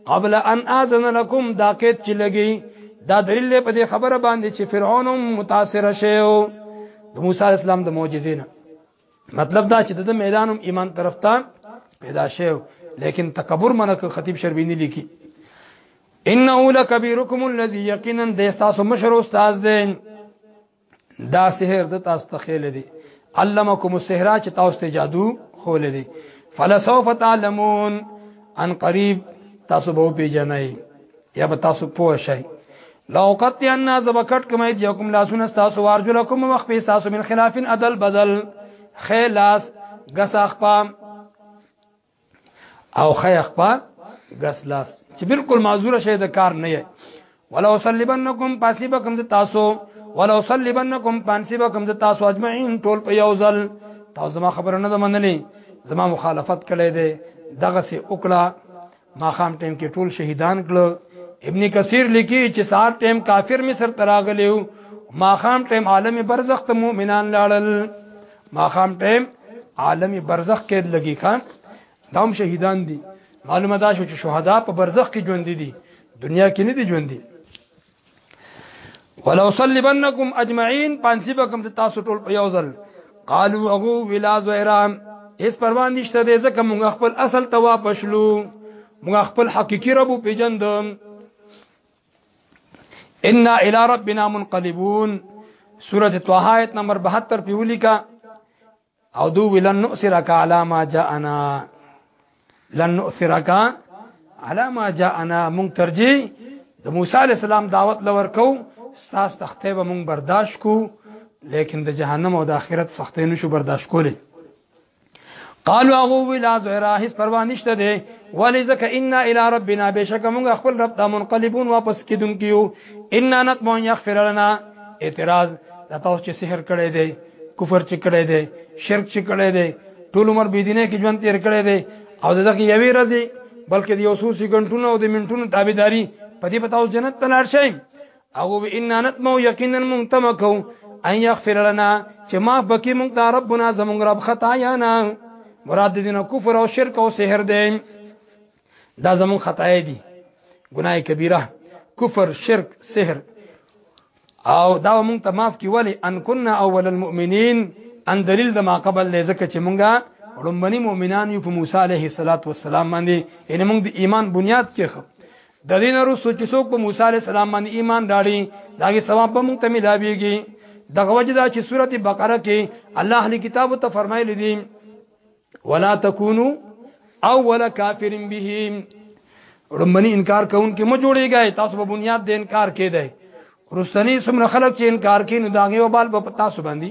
Speaker 1: قبل ان اذن لكم دا کېد چې لګي دا دلیل په دې خبره باندې چې فرعون متاثر شوی د موسی اسلام د معجزې نه مطلب دا چې د میدانم ایمان طرف ته پیدا شوی لیکن تکبر منک خطیب شربینی لیکي انه لکبیرکم الذی یقینا د تاسو مشر استاد دی دا سحر د تاسو ته خېل دي علمکم السحر چې تاسو ته جادو خول دي فلسوف تعلمون ان قریب تاسو به پیژنئ یا به تاسو پوه شئ لو قد ان زبکټ کما یجکم لاسون تاسو وارجلکم وخ په تاسو من خلاف عدل بدل خلاص غسخ پام او خیخ په غس لاس چې بالکل معذور شه د کار نه یې ولو صلیبنکم پاسیبکم ز تاسو ولو صلیبنکم پانسیبکم ز تاسو اجمعین ټول په یو ځل تاسو زما خبره نه منلې زما مخالفت کړې ده دغه سي وکړه ما خام ټیم کې ټول شهیدان کړو ابن کثیر لیکي چې سار ټیم کافر مصر تراغلیو ما خام ټیم عالم برزخ ته مؤمنان لاړل ما خام ټیم عالم برزخ کې لګي خان دام شهیدان دي معلومه دا شو چې شهدا په برزخ کې ژوند دي دنیا کې نه دي ژوند دي ولو صلیبنکم اجمعین پانسی بکم ته تاسو ټول په یو ځل قالو هغه ولا زهرام هیڅ پروا نشته دې ځکه موږ خپل اصل ته واپس لو موږ خپل حقيقي رب پیجندم ان الى ربنا منقلبون سوره طه آیت نمبر 72 په ولیکا او دو ولن نؤثرك على ما جاءنا لن نؤثرك على ما جاءنا مون ترجی د موسی علی السلام دعوت لور کو ساس تخته به مون برداشت کو لیکن د جهنم او د آخرت سختې نشو برداشت کولې قالوا هو ولا زهرا هیڅ پروا نشته دی ولی ځکه ان الى ربنا بشک موږ خپل رب ته منقلبون واپس کیدونکو یو ان نطمع یغفر لنا اعتراض دا تاسو چې سحر کړی دی کفر چې کړی دی شرک چې کړی دی ټول عمر بيدینه کې ژوند تیر کړی دی او دغه یوې ورځې بلکې د یو څو سکندونو او د منټونو تابعداري په دې پتاو جنت ته لاړ شئ او ان نتمو یقینا منتمکو ان یغفر لنا چې ما بکی مونږ ته ربنا زمونږ رب خطا یا نه مراد دینه کفر او شرک او سحر دی دا زمونږ خطا دی ګناه کبیره کفر شرک سحر او دا مونږ ته معاف کی ولی ان كنا اول المؤمنین ان دلیل د ما قبل نه زکه چې مونږه لومبني مؤمنان یو په موسی عليه السلام باندې ان موږ د ایمان بنیاد کې خو د دې نه وروسته چې څوک په موسی عليه السلام باندې ایمان راړي داګه ثواب به مونږ ته ملاويږي دغه وجه دا چې سورته بقره کې الله اهل کتاب ته فرمایلی دي ولا تکونو اول کافر به رمنی انکار کون کې مو جوړیږي تاسو په بنیاد د انکار کې دی رستنی سمره خلک چې انکار کوي نو داګه وبال په تاسو باندې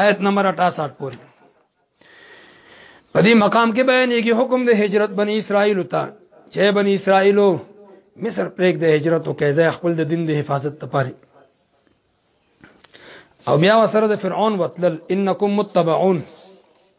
Speaker 1: آیت نمبر 68 پورې په دې مقام کې بیانېږي حکم د هجرت بنی اسرائیل ته چې بنی اسرائیلو مصر پرېګ د هجرت او کېځه خپل د دین د حفاظت لپاره او بیا وسره د فرعون وتلل انکم متبعون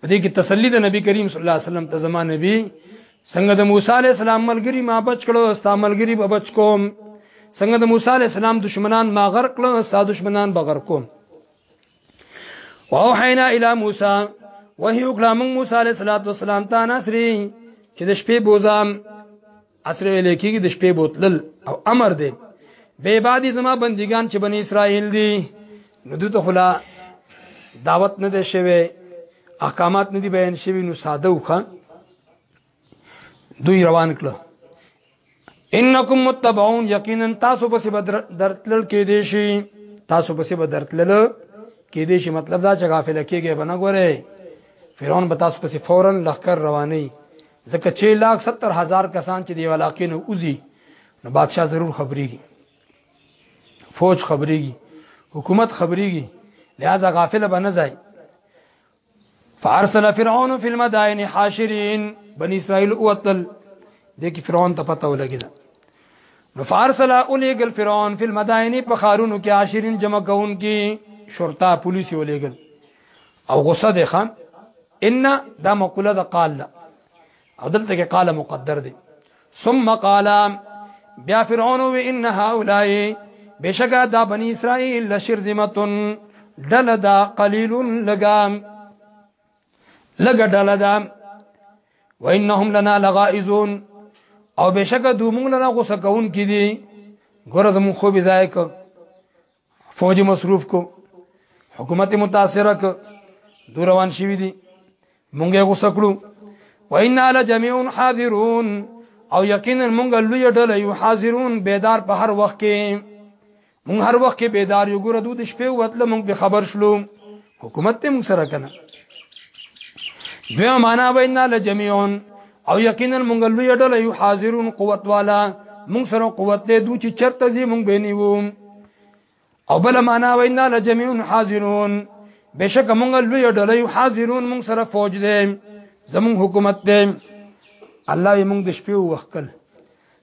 Speaker 1: په دې کې تسلی د نبی کریم صلی الله علیه وسلم ته زما نبی څنګه د موسی علی السلام ملګری ما بچ کړو ستا ملګری به بچ کوم څنګه د موسی علی السلام دشمنان ما غرق کړو ستا دشمنان به غرق کوم واوحینا الی موسی وحی وکړه موږ موسی علیه السلام ته نصری چې د شپې بوزام عصر ویل کېږي د شپې بوتلل او امر دی به بعد زما بندگان چې بنی اسرائیل دي نو دوی ته خلا دعوت نه ده شوی احکامات نه دي بیان شوی نو ساده وخه دوی روان کړه انکم متبعون یقینا تاسو پسې بدرتل کې دي شي تاسو پسې بدرتل کې دي شي مطلب دا چې غافل کېږي بنه ګوره فرعون به تاسو پسې فورن لخر رواني ځکه چې لاک 70 هزار کسان چې دی علاقې نه اوزي نو بادشاہ ضرور خبريږي فوج خبريږي حکومت خبريږي لہذا غافل به نه ځای فارسل فرعون فی المدائن حاشرین بنی اسرائیل اوتل دغه فرعون ته پته ولګیدا نو فارسل اولیګل فرعون فی المدائن په خارونو کې عاشرین جمع کون کې شرطه پولیس ولېګل او غصه ده خان ان دا مقوله د قال ده او دلته کې قال مقدر دی ثم قال بیا فرعون و ان هؤلاء بشکا دا بنی اسرائیل لشرذمتن دل دا قلیل لگام لګ دل دا وانهم لنا لغائزون او بشکا دو موږ لنا غوسه کون کی دي ګورز مون خو بي ځای کو فوج مصروف کو حکومت متاثره ک دور روان شوی دي مونږه غوسه کړو وإنا لجميع حاضرون او یقینا مونږه لوی ډله یو حاضرون بیدار په هر وخت کې مونږ هر وخت کې بیدار یو ګور دود شپې وتل مونږ به خبر شلو حکومت ته موږ سره کنه دوی معنا وینا لجميعون او یقینا موږ لوی ډله یو حاضرون قوت والا موږ سره قوت دې دوی چې چرته زی موږ بینیو او بل معنا وینا لجميعون حاضرون بشک موږ لوی ډله یو حاضرون موږ سره فوج دې زمون حکومت دې الله یې موږ د شپې وکړ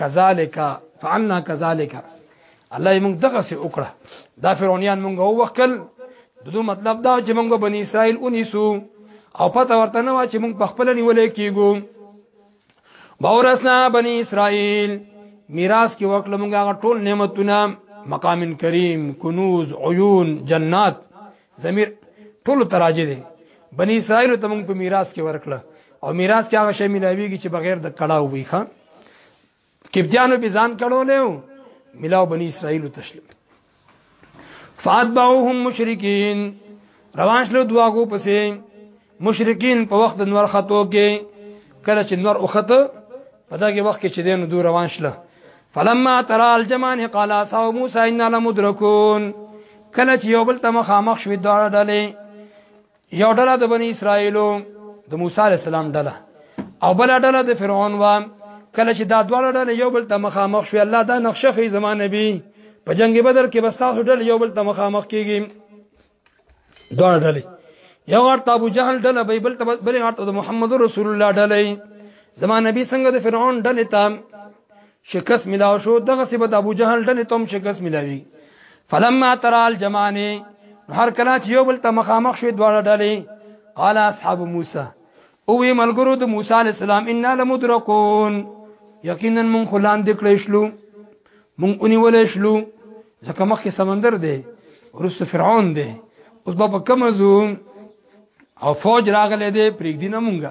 Speaker 1: کذالک فعلنا کذالک الله موږ دغه سي وکړه دا فرعونیان موږ وکړ دغه مطلب دا چې موږ بنی اسرائیل اونیسو او پته ورته نه و چې موږ په خپل نیولې کیګو باورسنا بنی اسرائیل میراث کې وکړه موږ هغه ټول نعمتونه مقام کریم کنوز عیون جنات ضمیر ټول تراجه دي بنی اسرائیل ته موږ په میراث کې ورکړه او میراث کې هغه شی ملاویږي چې بغیر د کړهو وي ښا کبدیانو به ځان کړو نه ملاو بنی اسرائیل تسلیم فاتبعوهم مشرکین روان شلو دواغو پسې مشرکین په وخت د نور خطو کې کله چې نور وخته په دغه وخت کې چې دین دور روان شله فلما ترى الجمان قال اصحاب موسى اننا لمدركون کله چې یو بل ته مخامخ شوې دا ډلې یو ډله د بنی اسرائیلو د موسی علی السلام ډله او بل ډله د فرعون و کله چې دا دواړه ډله یو بل ته مخامخ شوې الله دا نقشه خې زمانه بي په جنگ بدر کې بس تاسو ډله یو بل ته مخامخ کیږي دوه ډلې یو ورته ابو جهل ډله به بل بل ورته د محمد رسول الله ډله زما نبی څنګه د فرعون ډله ته شکست ملاو شو دغه سی به د ابو جهل ډله ته شکست ملاوي فلما ترى الجمعان هر کله چې یو بل ته مخامخ شو دواړه ډلې قال اصحاب موسی او وی ملګرو د موسی علی السلام ان لمدرکون یقینا مون خلان د کړې شلو مون اونې ولې شلو ځکه مخکې سمندر دی ورسره فرعون دی اوس به په کوم ځو او فوج راغله دی پرېګ دینه مونږه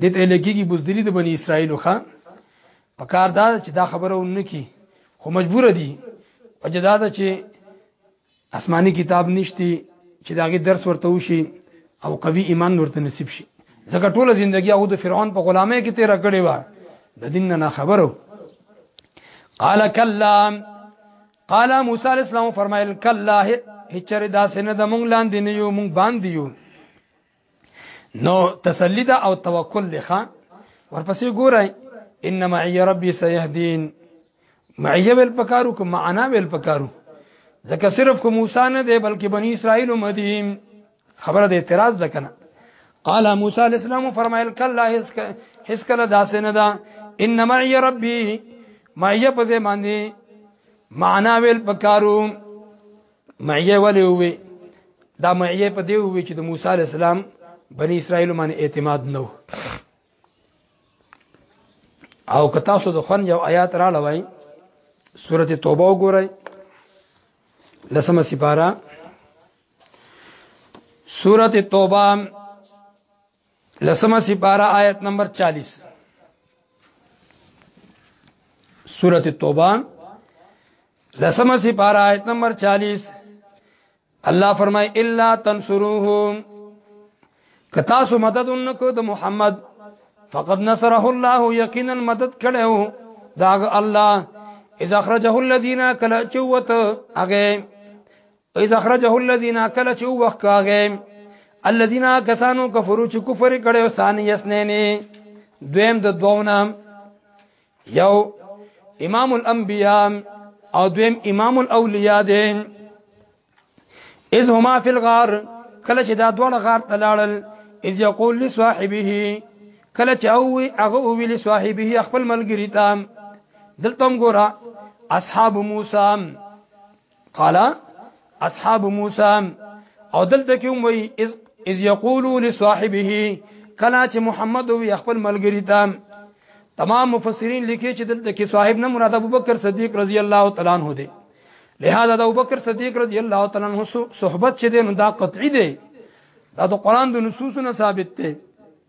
Speaker 1: د ته لګيږي بوزدلی د بنی اسرائیل خو په کار دا چې دا خبره ونکي خو مجبور دي وجداد چې آسماني کتاب نشتی چې داغه درس ورته وشي او قوي ایمان ورته نصیب شي ځکه ټول ژوندۍ هغه د فرعون په غلامۍ کې تیر کړی و د دین نه خبرو قال کلا قال موسی علیہ السلام فرمایل کلا هچره داسې نه د مونږ لاندې نه یو مونږ باندې یو نو تسلی ده او توکل دی ښا ورپسې ګورای ان معي ربي سيهدين معي ول پکارو کوم معنا ول پکارو ځکه صرف کوم موسی نه دی بلکې بني اسرائيل هم دي خبره د اعتراض ده کنه قال موسی عليه السلام فرمایل کلا هیڅ کله داسې نه ده ان معي ربي معي په ځای باندې معنا ویل پکارو معیه ولې وي دا معیه په دی وي چې د موسی علی السلام بنی اسرائیل باندې اعتماد نو او که تاسو د خون یو آیات را لوي سورته توبه وګورئ لسمه سپاره سورته توبه لسمه سپاره آیت نمبر 40 سورۃ التوبه لسمه سپاره آیت نمبر 40 الله فرمای الا تنصروهم کتا سو مدد انکو د محمد فقد نصره الله یقینا مدد کړو دا الله اذا اخرجه الذين كلا چوت اگے ایز اخرجه الذین کل چې وخت کاغه الذین کسانو کفرو چې کفر کړي او ثانی اسنین دویم د دوونه یو امام الانبیاء او دویم امام الاولیاء دی اذ هما فی الغار کله چې دا دوه غار تلاړل اذ یقول لصاحبه کله چې او هغه وی لصاحبه خپل ملګری ته دلته ګورا اصحاب موسی قال اصحاب موسی او دلته کې هم وی از از یقولو لصاحبه کلا چې محمد او خپل ملګری ته تمام مفسرین لیکي چې دلته کې صاحب نه مراد ابوبکر صدیق رضی الله تعالی عنہ دی لہذا د ابوبکر صدیق رضی الله تعالی عنہ صحبت چې دی نو دا قطعی دی دا د قران د نصوصونو ثابت دی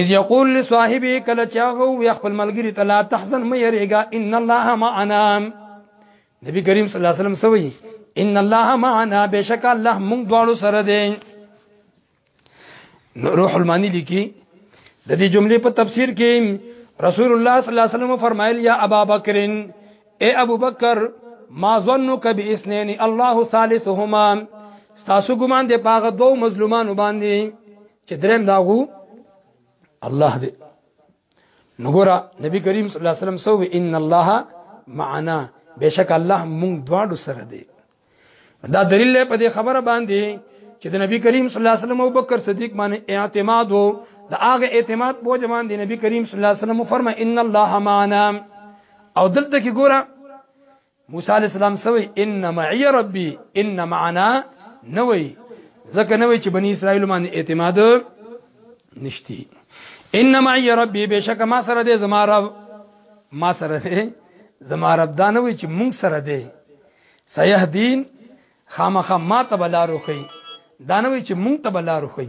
Speaker 1: اذ یقول لصاحبه کله چاغو یا خپل ملګری ته لا تحزن مې یریګا ان الله معنا نبی کریم صلی الله علیه وسلم سوی ان الله معنا بشک الله موږ دواړو سره دی روح المانی لیکي د دې جملې په تفسیر کې رسول الله صلی الله علیه وسلم فرمایل یا ابا بکر اے ابو بکر ما ظنک باسنین الله ثالثهما تاسو ګمان دې پاغه دوه مظلومانو باندې چې دریم دا وو الله دې نګورا نبی کریم صلی الله علیه وسلم سو ان الله معنا بشک الله مونږ دواړو سره دی دا دلیل په دې خبره باندې چې د نبی کریم صلی الله علیه وسلم او بکر صدیق باندې اعتماد وو د هغه اعتماد په جمان دی نبی کریم صلی الله علیه وسلم فرمای ان الله معنا او دلته کې ګوره موسی علی السلام سوی ان معي ربي ان معنا نوي ځکه نوي چې بني اسرائیل باندې اعتماد نشتی ان معي ربي بشک ما سره دې زما رب ما سره دې زما رب دا نوي چې مونږ سره دې سيهدين خامخ ما ته بلارو خي دا نوي چې مونږ ته بلارو خي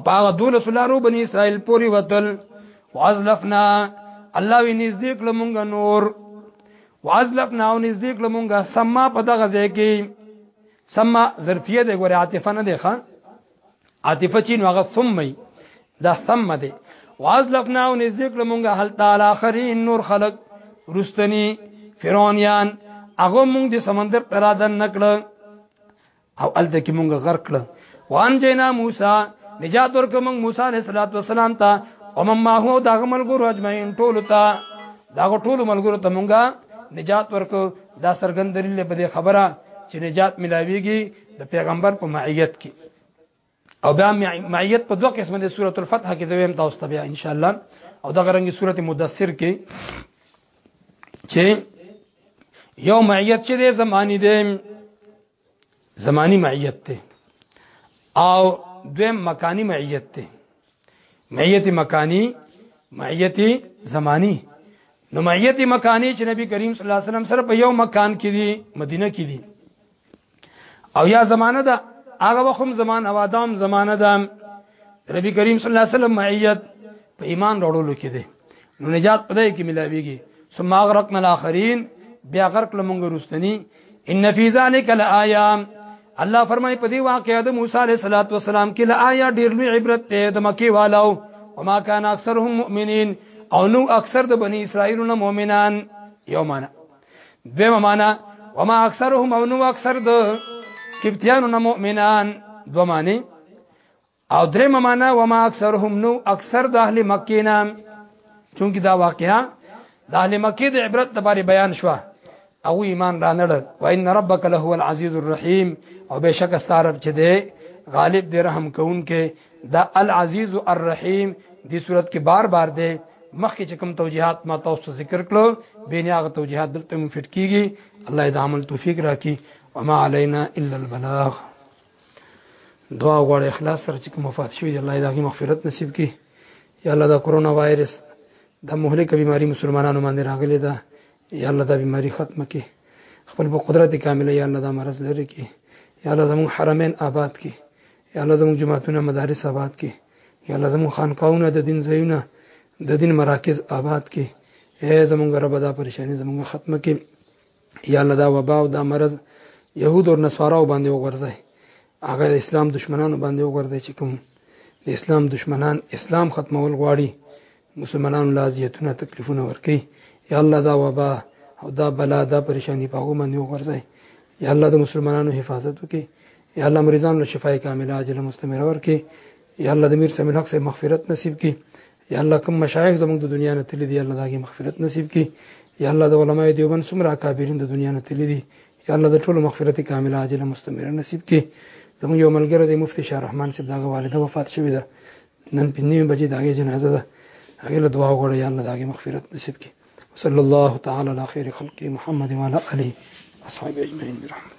Speaker 1: اپاغه دول سلارو بنی اسرائیل پوری وتل وازلفنا الله وی نږدې کړه مونږ نور وازلفنا او نږدې کړه مونږ سما په دغه ځای کې سما ظرفیه د ګوره عاطفه نه دی ښا عاطفه چې نو هغه ثم دا ثم دی وازلفنا او نږدې کړه مونږ هل تعالی اخرین نور خلق رستنی فرعونیان هغه مونږ د سمندر ترادن نکړه او الته کې مونږ غرق کړ وان جینا موسی نجات ورک مونږ موسی علیہ الصلوۃ والسلام ته او مم ما هو دا غمل ګور اجمعین ټول ته دا ټول ملګرو ته مونږه نجات ورک دا سرګندري له بده خبره چې نجات ملاويږي د پیغمبر په معیت کې او بیا معیت په دوه قسمه د سوره الفتح کې زویم تاسو ته بیا ان شاء الله او دا غرنګ سوره مدثر کې چې یو معیت چې د زمانی دی زمانی معیت ته او دویم مکانی معیت ته معیت مکانی معیت زمانی نو معیت مکانی چې نبی کریم صلی الله علیه وسلم سره په یو مکان کې دی مدینه کې دی او یا زمانه ده هغه وخم زمان او ادم زمانه ده نبی کریم صلی الله علیه وسلم معیت په ایمان وروړو کې دی نو نجات پدې کې ملاويږي ثم اغرقنا الاخرين بیا غرق لمونږ رستنی ان فی ذلک لآیام الله فرمای په دې واقعې د موسی علیه الصلاۃ والسلام کې لآیا ډیر لوی عبرت ته د مکی والو وما کان اکثرهم مؤمنین او نو اکثر د بنی اسرائیل نه مؤمنان یو معنا دویمه معنا وما اکثرهم او نو اکثر د کپتیانو نه مؤمنان دو معنی او درې معنا و ما اکثرهم نو اکثر د اهل مکه نه چونکی دا واقعا د اهل مکه د عبرت لپاره بیان شوه او ایمان را نړ و ان ربک له هو العزیز الرحیم او بشک ستارب چې دی غالب دی رحم کوونکې دا العزیز الرحیم دې صورت کې بار بار دی مخکې چې کوم توجيهات ما تاسو ذکر کړو بینه هغه توجيهات دلته مفید کیږي الله دې عمل توفیق راکړي وما علينا الا البلاغ دعا غواړي اخلاص سره چې کوم وفات شوی الله دې هغه مغفرت نصیب کړي یا الله دا کرونا وایرس د مهلکه بیماری مسلمانانو باندې راغلي ده یا الله دا بیماری ختمه کړي خپل په قدرت کامل یا الله دا مرض لري کړي یا الله زموږ حرمین آباد کړي یا الله زموږ جماعتونه مدارس آباد کړي یا الله زموږ خانقاهونه د دین ځایونه د دین مراکز آباد کړي اے زمونږ رب دا پریشانی زمونږ ختمه کې یا الله دا وبا او دا مرض يهود او نصاراو باندې وګرځي هغه اسلام دشمنانو باندې وګرځي چې کوم د اسلام دشمنان اسلام ختمول غواړي مسلمانانو لا زیاتونه تکلیفونه ورکي یا الله دا وبا او دا بلا دا پریشانی په هغه باندې وګرځي یا الله د مسلمانانو حفاظت وکي یا الله مریضان له شفای کامله عاجله مستمره ورکي یا الله د میر سمیر حق سے مغفرت نصیب کړي یا الله کوم مشایخ زموږ د دنیا نه تللی دی الله داګه مغفرت نصیب کړي یا الله د علماء دیوبند څومره اکابرین د دنیا نه تللی دي یا الله د ټولو مغفرت کامله عاجله مستمره نصیب کړي زموږ یو ملګری دی مفتی شاه رحمان صاحب داګه والده وفات شوې ده نن په نیمه بجې داګه جنازه ده هغه له دعا غوړې یا الله داګه مغفرت نصیب کړي وصلى الله تعالى على خير خلقه محمد وعلى آله وصحبه أجمعين برحمته